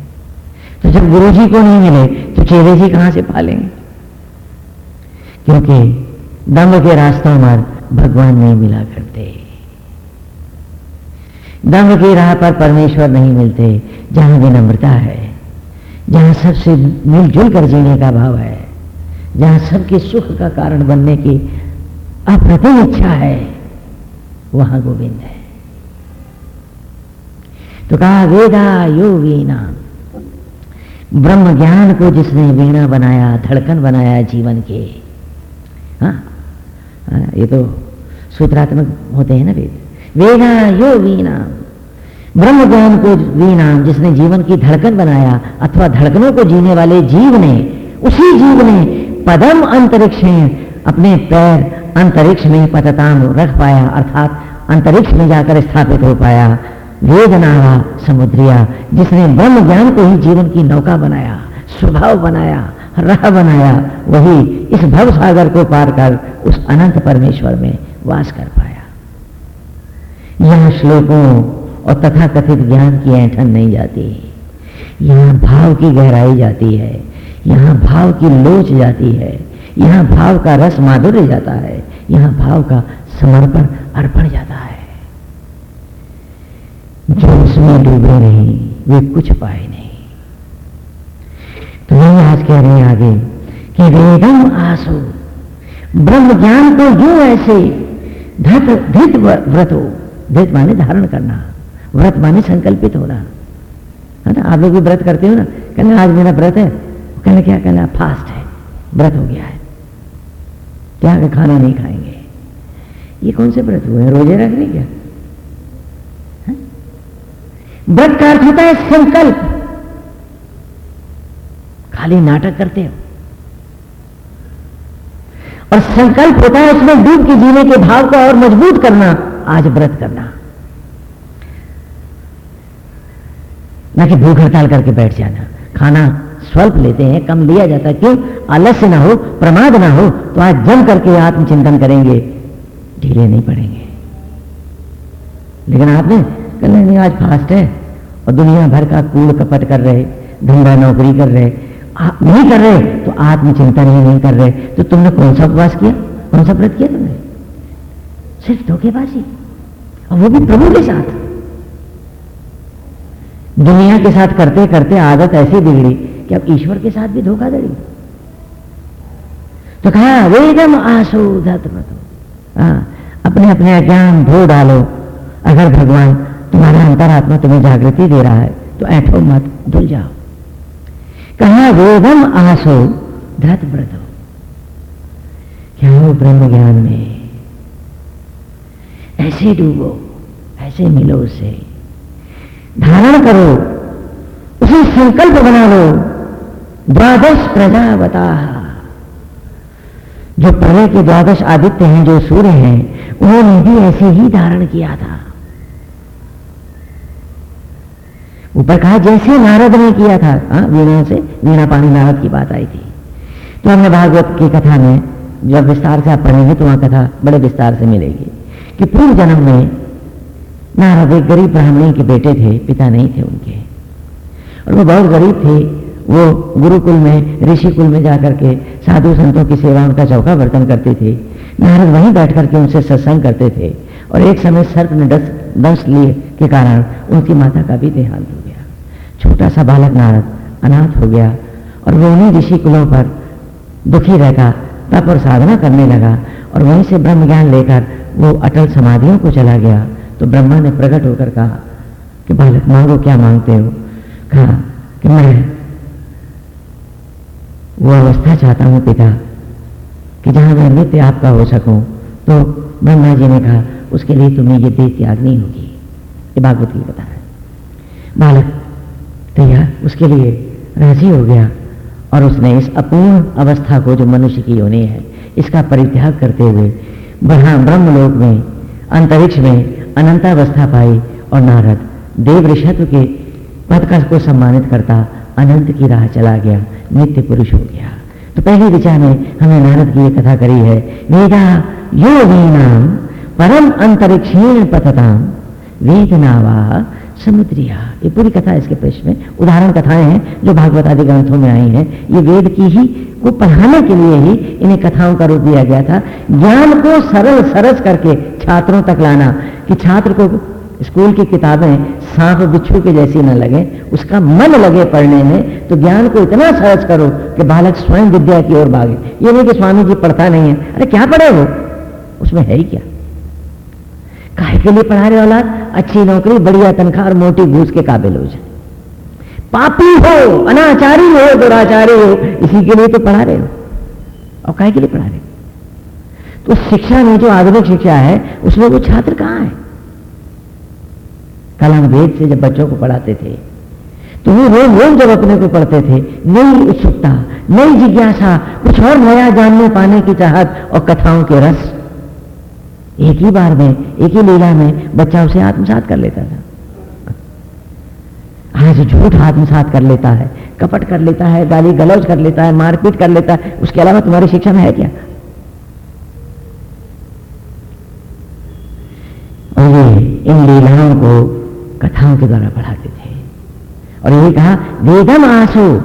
तो जब गुरु जी को नहीं मिले चेले जी कहाँ से पालेंगे? क्योंकि दम के रास्तों पर भगवान नहीं मिला करते। दम की राह पर परमेश्वर नहीं मिलते, जहाँ विनम्रता है, जहाँ सबसे मिलजुल कर जीने का भाव है, जहाँ सबके सुख का कारण बनने की अप्रतिम इच्छा है, वहाँ गोविंद है। तो कहा, वेदा योगी वीणा ब्रह्म ज्ञान को जिसने वीणा बनाया धड़कन बनाया जीवन के। हाँ, हाँ ये तो सूत्रात्मक होते हैं ना वेद। वेदा यो वीणा। ब्रह्म ज्ञान को वीणा जिसने जीवन की धड़कन बनाया अथवा धड़कनों को जीने वाले जीव ने उसी जीव ने पदम अंतरिक्ष में अपने पैर अंतरिक्ष में पतताम रख पाया अर्थात अंतरिक्ष में जाकर स्थापित हो पाया। वेदनावा समुद्रिया, जिसने ब्रह्म ज्ञान को ही जीवन की नौका बनाया, स्वभाव बनाया, राह बनाया, वही इस भव सागर को पार कर उस अनंत परमेश्वर में वास कर पाया। यह श्लोकों और तथा कथित ज्ञान की ऐठन नहीं जाती। यहाँ भाव की गहराई जाती है। यहाँ भाव की लोच जाती है। यहाँ भाव का रस माधुर्य जाता है। यहाँ भाव का समर्पण अर्पण जाता है। जो उसमें डूबे नहीं, वे कुछ पाए नहीं। तो वही आज कह रहे हैं आगे कि वेदम आसो ब्रह्म ज्ञान को जो ऐसे धृत धृत व्रतो, धृत माने धारण करना, व्रत माने संकल्पित होना। है ना? आप लोग भी व्रत करते हो ना? कहना, आज मेरा व्रत है। कहना, क्या कहना? फास्ट है, व्रत हो गया है। क्या खाना नहीं खाएँगे? ये कौन से व्रत हुए रोज़े रखने क्या? व्रत का अर्थ होता है संकल्प। खाली नाटक करते हो। और संकल्प होता है उसमें डूब के जीने के भाव को और मज़बूत करना, आज व्रत करना। ना कि भूख हड़ताल करके बैठ जाना। खाना स्वल्प लेते हैं, कम लिया जाता क्यों? आलस्य ना हो, प्रमाद ना हो तो आज जम करके आत्मचिंतन करेंगे, ढीले नहीं पड़ेंगे। लेकिन आपने कल नहीं, आज फास्ट है। और दुनिया भर का कूड़ कपट कर रहे, धंधा नौकरी कर रहे। नहीं कर रहे तो आत्मचिंतन ही नहीं कर रहे। तो तुमने कौन सा उपवास किया? कौन सा व्रत किया तुमने? सिर्फ़ धोखेबाजी। और वो भी प्रभु के साथ। दुनिया के साथ करते करते आदत ऐसी बिगड़ी कि अब ईश्वर के साथ भी धोखाधड़ी। तो कहा, वेदम आसो धत्म हाँ अपने अपने अज्ञान धो डालो। अगर भगवान तुम्हारा अंतरात्मा तुम्हें जागृति दे रहा है तो ऐठो मत, धुल जाओ। कहा वेदम आसो, धृत व्रत क्या हो ब्रह्म ज्ञान में? ऐसे डूबो, ऐसे मिलो उसे। धारण करो, उसे संकल्प बना लो। द्वादश प्रजावता। जो प्रलय के द्वादश आदित्य हैं, जो सूर्य हैं, उन्होंने भी ऐसे ही धारण किया था। ऊपर कहा, जैसे नारद ने किया था हाँ वीणा से, वीणा पानी नारद की बात आई थी। तो हमने भागवत की कथा में, जब विस्तार से आप पढ़ेंगे तो वहाँ कथा बड़े विस्तार से मिलेगी कि पूर्व जन्म में नारद एक गरीब ब्राह्मणी के बेटे थे, पिता नहीं थे उनके। और वो बहुत गरीब थे, वो गुरुकुल में ऋषि कुल में जाकर के साधु संतों की सेवा, उनका चौका बर्तन करते थे। नारद वहीं बैठ करके उनसे सत्संग करते थे, और एक समय सर्प ने दस दंश लिए के कारण उनकी माता का भी देहांत हो गया छोटा सा बालक नारद अनाथ हो गया और वो उन्हीं ऋषि कुलों पर दुखी रहता तप और साधना करने लगा और वहीं से ब्रह्म ज्ञान लेकर वो अटल समाधियों को चला गया। तो ब्रह्मा ने प्रकट होकर कहा कि बालक, मांगो, क्या मांगते हो? कहा कि मैं वो अवस्था चाहता हूँ पिता, कि जहाँ मैं नित्य आपका हो सकूँ। तो ब्रह्मा जी ने कहा, उसके लिए तुम्हें ये देह त्यागनी होगी। ये भागवत बता है। बालक तैयार उसके लिए राज़ी हो गया। और उसने इस अपूर्ण अवस्था को जो मनुष्य की होनी है, इसका परित्याग करते हुए ब्रह्मलोक में, अंतरिक्ष में अनंतावस्था पाई और नारद देव ऋषत्व के पद का को सम्मानित करता अनंत की राह चला गया, नित्य पुरुष हो गया। तो पहले विचार में हमने नारद की ये कथा करी है, वेदा योगी नाम परम अंतरिक्षीण पथताम वेद नावा समुद्रिया। ये पूरी कथा इसके पृष्ठ में, उदाहरण कथाएँ हैं जो भागवत आदि ग्रंथों में आई हैं। ये वेद की ही, को पढ़ाने के लिए ही इन्हें कथाओं का रूप दिया गया था। ज्ञान को सरल सरस करके छात्रों तक लाना, कि छात्र को स्कूल की किताबें सांप बिच्छू के जैसी न लगे, उसका मन लगे पढ़ने में तो ज्ञान को इतना सहज करो कि बालक स्वयं विद्या की ओर भागे। ये नहीं कि स्वामी जी पढ़ता नहीं है। अरे क्या पढ़े वो? उसमें है ही क्या? काहे के लिए पढ़ा रहे औलाद? अच्छी नौकरी, बढ़िया तनख्वाह और मोटी घूस के काबिल हो जाए पापी हो, अनाचारी हो, दुराचारी हो, इसी के लिए तो पढ़ा रहे हो। और काहे के लिए पढ़ा रहे हो? तो शिक्षा में जो आधुनिक शिक्षा है, उसमें वो छात्र कहाँ है? कल हम वेद से जब बच्चों को पढ़ाते थे तो वो रोज रोज जब अपने को पढ़ते थे, नई उत्सुकता, नई जिज्ञासा, कुछ और नया जानने पाने की चाहत और कथाओं के रस एक ही बार में, एक ही लीला में बच्चा उसे आत्मसात कर लेता था। आज झूठ आत्मसात कर लेता है, कपट कर लेता है, गाली गलौज कर लेता है, मारपीट कर लेता है, उसके अलावा तुम्हारी शिक्षा में है क्या? और ये, इन लीलाओं को कथाओं के द्वारा पढ़ाते थे। और यही कहा, वेदम आँसू,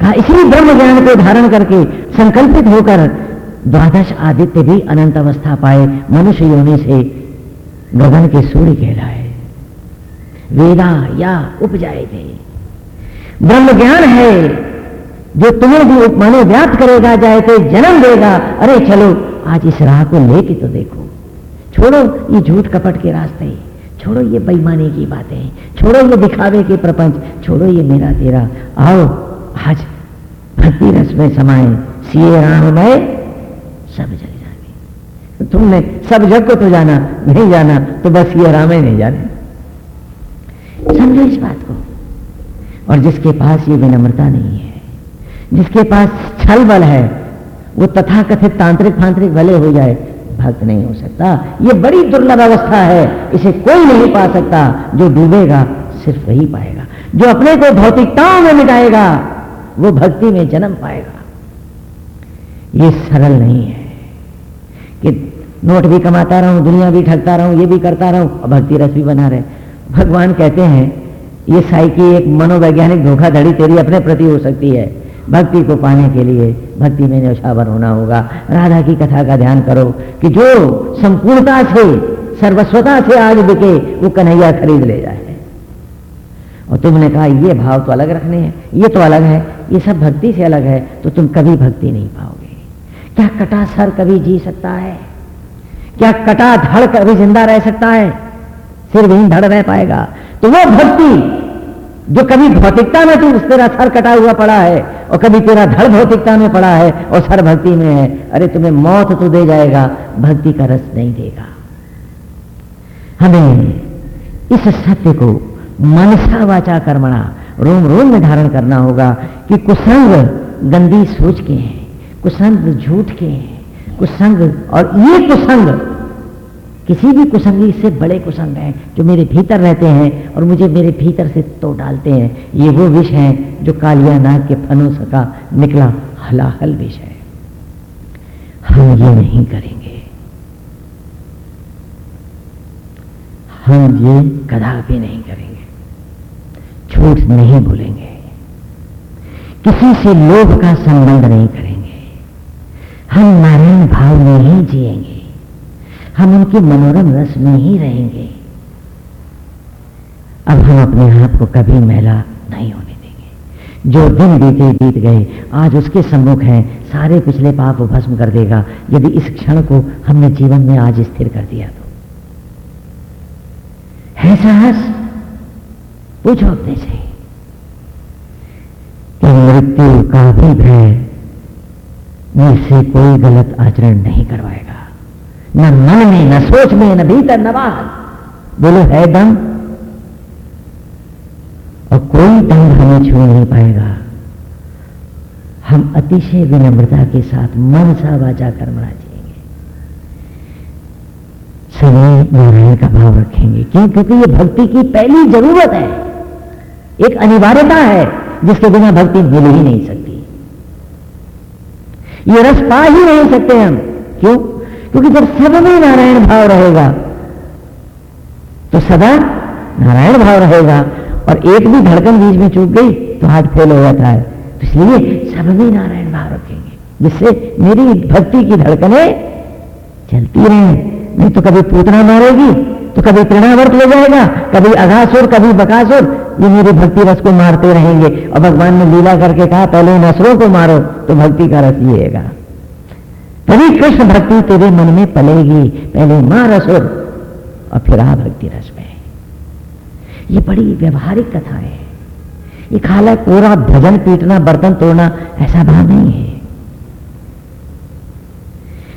कहा, इसी ब्रह्म ज्ञान को धारण करके संकल्पित होकर द्वादश आदित्य भी अनंत अवस्था पाए, मनुष्य योनि से गगन के सूर्य कहलाए। वेदा या उपजाए थे। ब्रह्म ज्ञान है, जो तुम्हें भी मानो व्याप्त करेगा, जाए तो जन्म देगा। अरे चलो, आज इस राह को लेके तो देखो। छोड़ो ये झूठ कपट के रास्ते, छोड़ो ये बेईमानी की बातें, छोड़ो ये दिखावे के प्रपंच, छोड़ो ये मेरा तेरा। आओ, आज भक्ति रस में समाए। सीए राम में सब जग जाने तुमने सब जग को तो जाना, नहीं जाना तो बस ये राम नहीं जाने। समझो इस बात को। और जिसके पास ये विनम्रता नहीं है, जिसके पास छल बल है, वो तथाकथित तांत्रिक फांत्रिक भले हो जाए, भक्त नहीं हो सकता। ये बड़ी दुर्लभ अवस्था है, इसे कोई नहीं पा सकता। जो डूबेगा, सिर्फ़ वही पाएगा। जो अपने को भौतिकताओं में मिटाएगा, वो भक्ति में जन्म पाएगा। ये सरल नहीं है। कि नोट भी कमाता रहूँ, दुनिया भी ठगता रहूँ, ये भी करता रहूँ, और भक्ति रस भी बना रहे। भगवान कहते हैं, ये साइकी एक मनोवैज्ञानिक धोखाधड़ी तेरी अपने प्रति हो सकती है। भक्ति को पाने के लिए भक्ति में निशावर होना होगा। राधा की कथा का ध्यान करो कि जो संपूर्णता से, सर्वस्वता से आज बिके, वो कन्हैया खरीद ले जाए। और तुमने कहा, ये भाव तो अलग रखने हैं, ये तो अलग है, ये सब भक्ति से अलग है तो तुम कभी भक्ति नहीं पाओगे। क्या कटा सर कभी जी सकता है? क्या कटा धड़ कभी ज़िंदा रह सकता है? सिर भी धड़ रह पाएगा। तो वो भक्ति, जो कभी भौतिकता में तू तेरा सर कटा हुआ पड़ा है, और कभी तेरा धड़ भौतिकता में पड़ा है, और सर भक्ति में है, अरे तुम्हें मौत तो दे जाएगा, भक्ति का रस नहीं देगा। हमें इस सत्य को मनसा वाचा कर्मणा रोम रोम में धारण करना होगा कि कुसंग गंदी सोच के हैं। कुसंग झूठ के हैं, कुसंग, और ये कुसंग, किसी भी कुसंगी से बड़े कुसंग हैं, जो मेरे भीतर रहते हैं और मुझे मेरे भीतर से तो डालते हैं। ये वो विष हैं जो कालिया नाग के फनों का निकला हलाहल विष है। हम ये नहीं करेंगे। हम ये कदापि नहीं करेंगे। झूठ नहीं बोलेंगे। किसी से लोभ का संबंध नहीं करेंगे। हम नारायण भाव में ही जिएँगे। हम उनके मनोरम रस में ही रहेंगे। अब हम अपने आप को कभी मैला नहीं होने देंगे। जो दिन बीते बीत गए, आज उसके सम्मुख हैं, सारे पिछले पाप भस्म कर देगा। यदि इस क्षण को हमने जीवन में आज स्थिर कर दिया तो। है साहस? पूछो अपने से। कि मृत्यु का भी भय मुझसे कोई गलत आचरण नहीं करवाएगा। न मन में, न सोच में, न भीतर, न बाहर। बोलो, है दम? और कोई दम हमें छू नहीं पाएगा। हम अतिशय विनम्रता के साथ मन सा वाचा कर्मणा जिएँगे। सभी नारायण का भाव रखेंगे, क्यों? क्योंकि ये भक्ति की पहली ज़रूरत है। एक अनिवार्यता है, जिसके बिना भक्ति मिल ही नहीं सकती। ये रस पा ही नहीं सकते हम। क्यों? क्योंकि जब सब में नारायण भाव रहेगा तो सदा नारायण भाव रहेगा और एक भी धड़कन बीच में चूक गई तो हार्ट फेल हो जाता है। तो इसलिए सब में नारायण भाव रखेंगे, जिससे मेरी भक्ति की धड़कने चलती रहे। नहीं तो कभी पूतना मारेगी तो कभी तृणावर्त ले जाएगा, कभी अघासुर, कभी बकासुर ये मेरी भक्ति रस को मारते रहेंगे। और भगवान ने लीला करके कहा, पहले इन असुरों को मारो तो भक्ति का रस येगा तभी कृष्ण भक्ति तेरे मन में पलेगी। पहले मार असुर, और फिर आ भक्ति रस में। ये बड़ी व्यवहारिक कथा है। ये खाला पूरा भजन पीटना, बर्तन तोड़ना, ऐसा भाव नहीं है।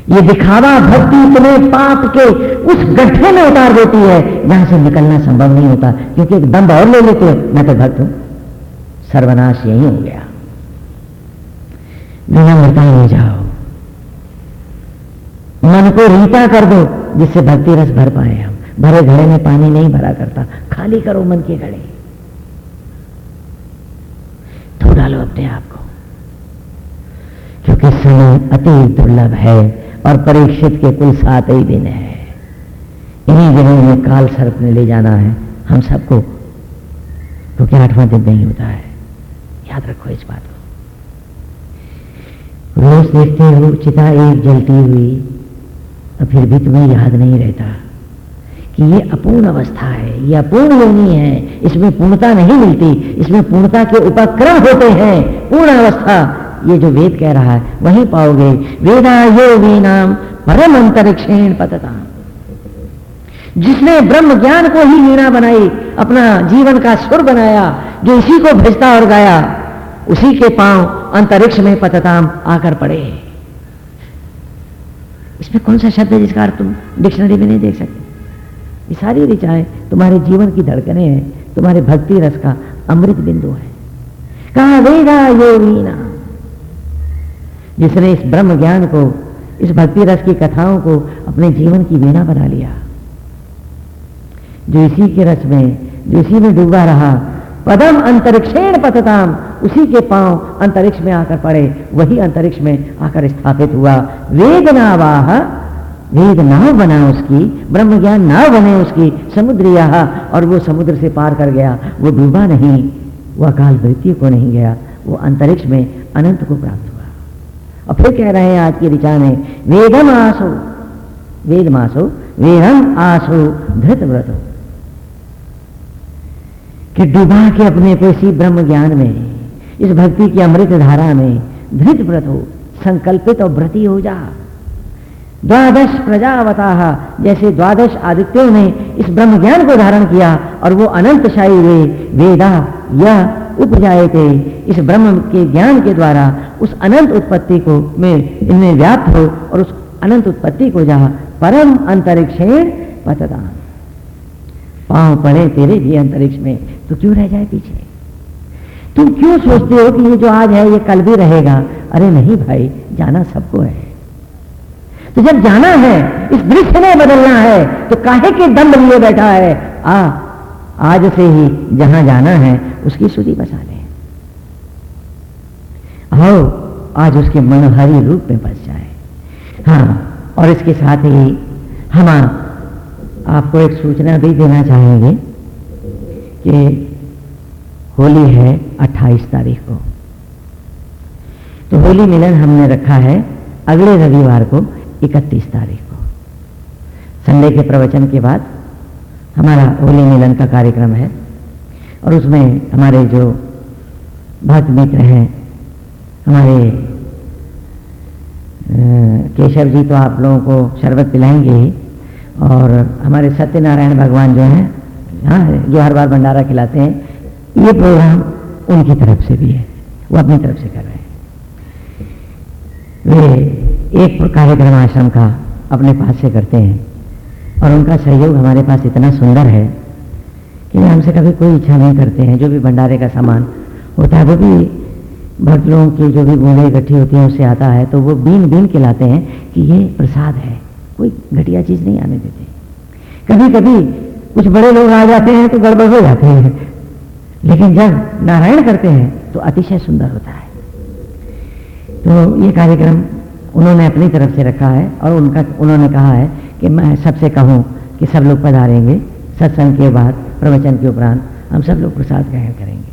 ये दिखावा भक्ति तुम्हें पाप के उस गड्ढे में उतार देती है जहाँ से निकलना संभव नहीं होता, क्योंकि एक दम्ब और ले लेते हो। मैं तो भक्त हूँ। सर्वनाश यही हो गया। विनम्रता ले जाओ। मन को रीता कर दो, जिससे भक्ति रस भर पाए हम। भरे घड़े में पानी नहीं भरा करता। खाली करो मन के घड़े। धो डालो अपने आप को। क्योंकि समय अति दुर्लभ है। और परीक्षित के कुल सात ही दिन है। इन्हीं दिनों में काल सर्प ने ले जाना है। हम सबको क्योंकि आठवां दिन नहीं होता है? याद रखो इस बात को। रोज देखते हो चिता एक जलती हुई, और फिर भी तुम्हें याद नहीं रहता कि ये अपूर्ण अवस्था है, ये अपूर्ण योनि है। इसमें पूर्णता नहीं मिलती, इसमें पूर्णता के उपक्रम होते हैं। पूर्ण अवस्था ये जो वेद कह रहा है, वही पाओगे। वेदा यो नाम परम अंतरिक्षेण पतता। जिसने ब्रह्म ज्ञान को ही वीणा बनाई, अपना जीवन का सुर बनाया, जो इसी को भेजता और गाया, उसी के पाँव अंतरिक्ष में पतताम आकर पड़े। इसमें कौन सा शब्द है जिसका अर्थ तुम डिक्शनरी में नहीं देख सकते? ये सारी ऋचाएँ तुम्हारे जीवन की धड़कने हैं, तुम्हारे भक्ति रस का अमृत बिंदु है। कहा वेगा यो वीणा जिसने इस ब्रह्म ज्ञान को, इस भक्ति रस की कथाओं को अपने जीवन की वीणा बना लिया। जो इसी के रस में, जो इसी में डूबा रहा, पदम अंतरिक्षेण पतताम, उसी के पाँव अंतरिक्ष में आकर पड़े, वही अंतरिक्ष में आकर स्थापित हुआ। वेद नावाह, वेद नाव बना उसकी ब्रह्म ज्ञान नाव बने उसकी, समुद्र यहा और वो समुद्र से पार कर गया, वो डूबा नहीं वह अकाल मृत्यु को नहीं गया, वो अंतरिक्ष में अनंत को प्राप्त और फिर कह रहे हैं, आज की ऋचा में वेदम आसो वेद मासो वेदम आसो धृत व्रत कि डुबा के अपने को इसी ब्रह्म ज्ञान में, इस भक्ति की अमृत धारा में धृत व्रत हो संकल्पित और व्रति हो जा। द्वादश प्रजावता, जैसे द्वादश आदित्यों ने इस ब्रह्म ज्ञान को धारण किया, और वो अनंतशाही हुए वेदा, यह उपजाए थे इस ब्रह्म के ज्ञान के द्वारा उस अनंत उत्पत्ति को में इनमें व्याप्त हो और उस अनंत उत्पत्ति को जहा परम अंतरिक्षेण पतदान पाँव पड़े तेरे भी अंतरिक्ष में तो क्यों रह जाए पीछे? तुम क्यों सोचते हो कि ये जो आज है, ये कल भी रहेगा? अरे नहीं भाई, जाना सबको है। तो जब जाना है, इस दृश्य में बदलना है तो काहे के दम लिए बैठा है? आ आज से ही जहाँ जाना है, उसकी सुधी बसा ले। आओ, आज उसके मनोहारी रूप में बस जाए। हाँ और इसके साथ ही हम आपको एक सूचना भी देना चाहेंगे कि होली है 28 तारीख को। तो होली मिलन हमने रखा है अगले रविवार को 31 तारीख को। संडे के प्रवचन के बाद हमारा होली मिलन का कार्यक्रम है और उसमें हमारे जो भक्त मित्र हैं, हमारे केशव जी तो आप लोगों को शरबत पिलाएँगे ही और हमारे सत्यनारायण भगवान जो हैं हाँ जो हर बार भंडारा खिलाते हैं, ये प्रोग्राम उनकी तरफ़ से भी है, वो अपनी तरफ़ से कर रहे हैं। वे एक कार्यक्रम आश्रम का अपने पास से करते हैं। और उनका सहयोग हमारे पास इतना सुंदर है कि हमसे कभी कोई इच्छा नहीं करते हैं। जो भी भंडारे का सामान होता है, वो भी भक्त लोगों की जो भी बूंदें इकट्ठी होती हैं उससे आता है तो वो बीन बीन के लाते हैं कि ये प्रसाद है। कोई घटिया चीज़ नहीं आने देते। कभी कभी कुछ बड़े लोग आ जाते हैं तो गड़बड़ हो जाते हैं। लेकिन जब नारायण करते हैं तो अतिशय सुंदर होता है। तो ये कार्यक्रम उन्होंने अपनी तरफ़ से रखा है और उनका, उन्होंने कहा है कि मैं सबसे कहूँ कि सब लोग पधारेंगे, सत्संग के बाद, प्रवचन के उपरांत, हम सब लोग प्रसाद ग्रहण करेंगे।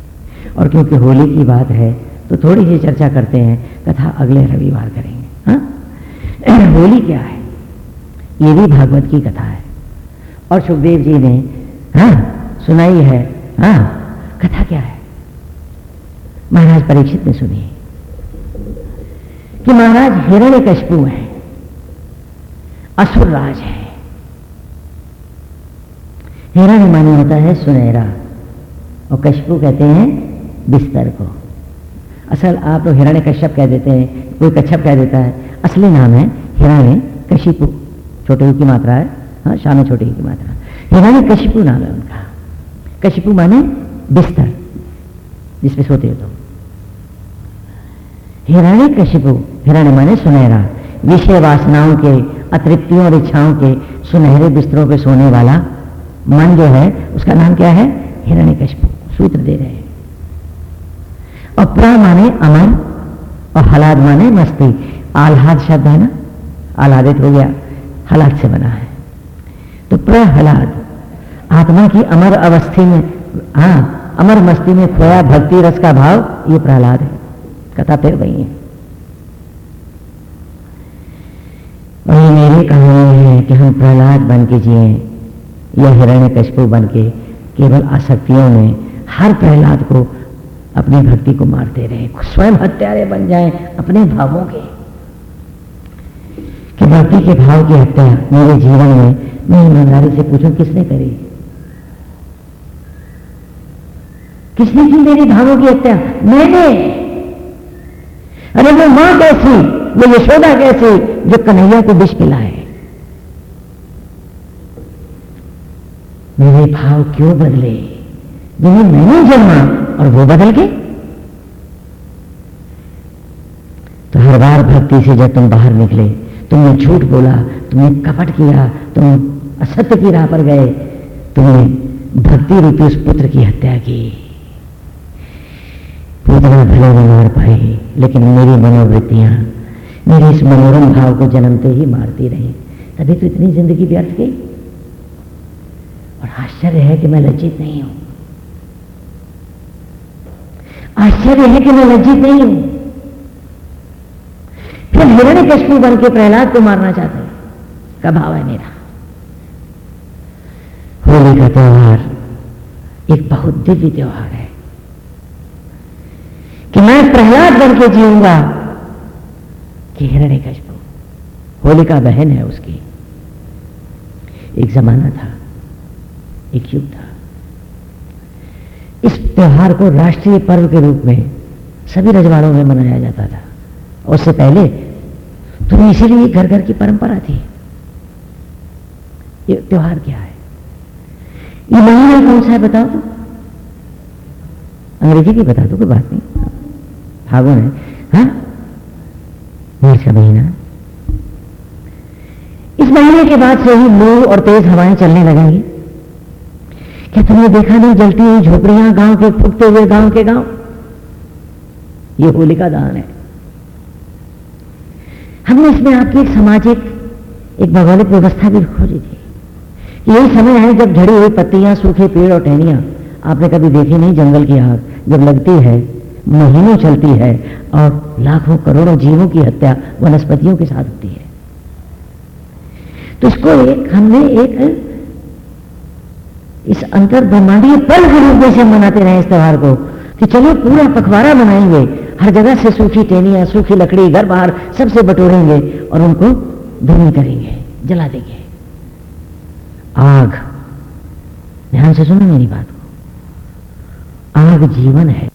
और क्योंकि होली की बात है तो थोड़ी सी चर्चा करते हैं कथा अगले रविवार करेंगे। हाँ? होली क्या है? ये भी भागवत की कथा है। और सुखदेव जी ने हाँ सुनाई है। हाँ कथा क्या है? महाराज परीक्षित ने सुनी कि महाराज हिरण्य कशपु है। असुर राज है। हिरण्य माने होता है सुनहरा। और कशपु कहते हैं, बिस्तर को। असल आप लोग हिरण्य कश्यप कह देते हैं, कोई कच्छप कह देता है। असली नाम है हिरण्य कशिपु छोटे की मात्रा है। हाँ शाम छोटे की मात्रा। हिरण्य कशिपु नाम है उनका। कशिपु माने बिस्तर जिसपे सोते हो तो हिरण्य कशिपु हिरण्य माने सुनहरा। विषय वासनाओं के अतृप्तियों और इच्छाओं के सुनहरे बिस्तरों पे सोने वाला मन जो है, उसका नाम क्या है? हिरण्य सूत्र दे रहे हैं। और प्र माने अमन और हलाद माने मस्ती। आह्लाद शब्द है ना? आह्लादित हो गया। हलाद से बना है। तो प्रहलाद आत्मा की अमर अवस्थी में हाँ अमर मस्ती में खोया भक्ति रस का भाव, ये प्रहलाद है। कथा फिर वही है। और ये मेरी कहानी है कि हम प्रहलाद बन के जिए, या हिरण्य कशपू बन के केवल आसक्तियों में हर प्रहलाद को अपनी भक्ति को मारते रहे स्वयं हत्यारे बन जाए अपने भावों के। कि भक्ति के भाव की हत्या मेरे जीवन में मैं ईमानदारी से पूछूँ, किसने करी? किसने की मेरे भावों की हत्या? मैंने। अरे वो माँ कैसी, वो यशोदा कैसी जो कन्हैया को विष पिलाए मेरे भाव क्यों बदले? जिन्हें मैंने जन्मा और वो बदल गए। तो हर बार भक्ति से जब तुम बाहर निकले, तुमने झूठ बोला, तुमने कपट किया, तुम असत्य की राह पर गए, तुमने भक्ति रूपी उस पुत्र की हत्या की। पूतना भले न मार पाई लेकिन मेरी मनोवृत्तियाँ मेरे इस मनोरम भाव को जन्मते ही मारती रही। तभी तो इतनी ज़िंदगी व्यर्थ गई। और आश्चर्य है कि मैं लज्जित नहीं हूँ। आश्चर्य है कि मैं लज्जित नहीं हूँ। फिर हिरण्य कश्मी बन के प्रहलाद को मारना चाहते हैं। का भाव है मेरा। होली का त्योहार एक बहुत दिव्य त्योहार है। कि मैं प्रहलाद बन के जीऊँगा कि कश्यप होलिका बहन है उसकी। एक जमाना था, एक युग था। इस त्योहार को राष्ट्रीय पर्व के रूप में सभी रजवाड़ों में मनाया जाता था। उससे पहले तो इसीलिए घर घर की परंपरा थी। ये त्योहार क्या है? ये महीना कौन सा है बताओ तो। अंग्रेज़ी की बता दो, कोई बात नहीं। फागुन है। हाँ? मार्च का महीना। इस महीने के बाद से ही लू और तेज हवाएँ चलने लगेंगी। क्या तुमने देखा नहीं जलती हुई झोपड़ियाँ गाँव के फूकते हुए गाँव के गाँव? ये होलिका दहन है। हमने इसमें आपकी एक सामाजिक, एक भौगोलिक व्यवस्था भी खोजी थी। यही समय है जब झड़ी हुई पत्तियाँ, सूखे पेड़ और टहनियाँ आपने कभी देखी नहीं जंगल की आग, जब लगती है महीनों चलती है और लाखों करोड़ों जीवों की हत्या वनस्पतियों के साथ होती है। तो इसको एक, हमने एक इस अंतर ब्रह्मांडीय पर्व के रूप में से मनाते रहे इस त्योहार को कि चलो पूरा पखवाड़ा बनाएँगे हर जगह से सूखी टेनियाँ, सूखी लकड़ी, घर बाहर सबसे बटोरेंगे और उनको धूमि करेंगे, जला देंगे। आग, ध्यान से सुनो मेरी बात को। आग जीवन है।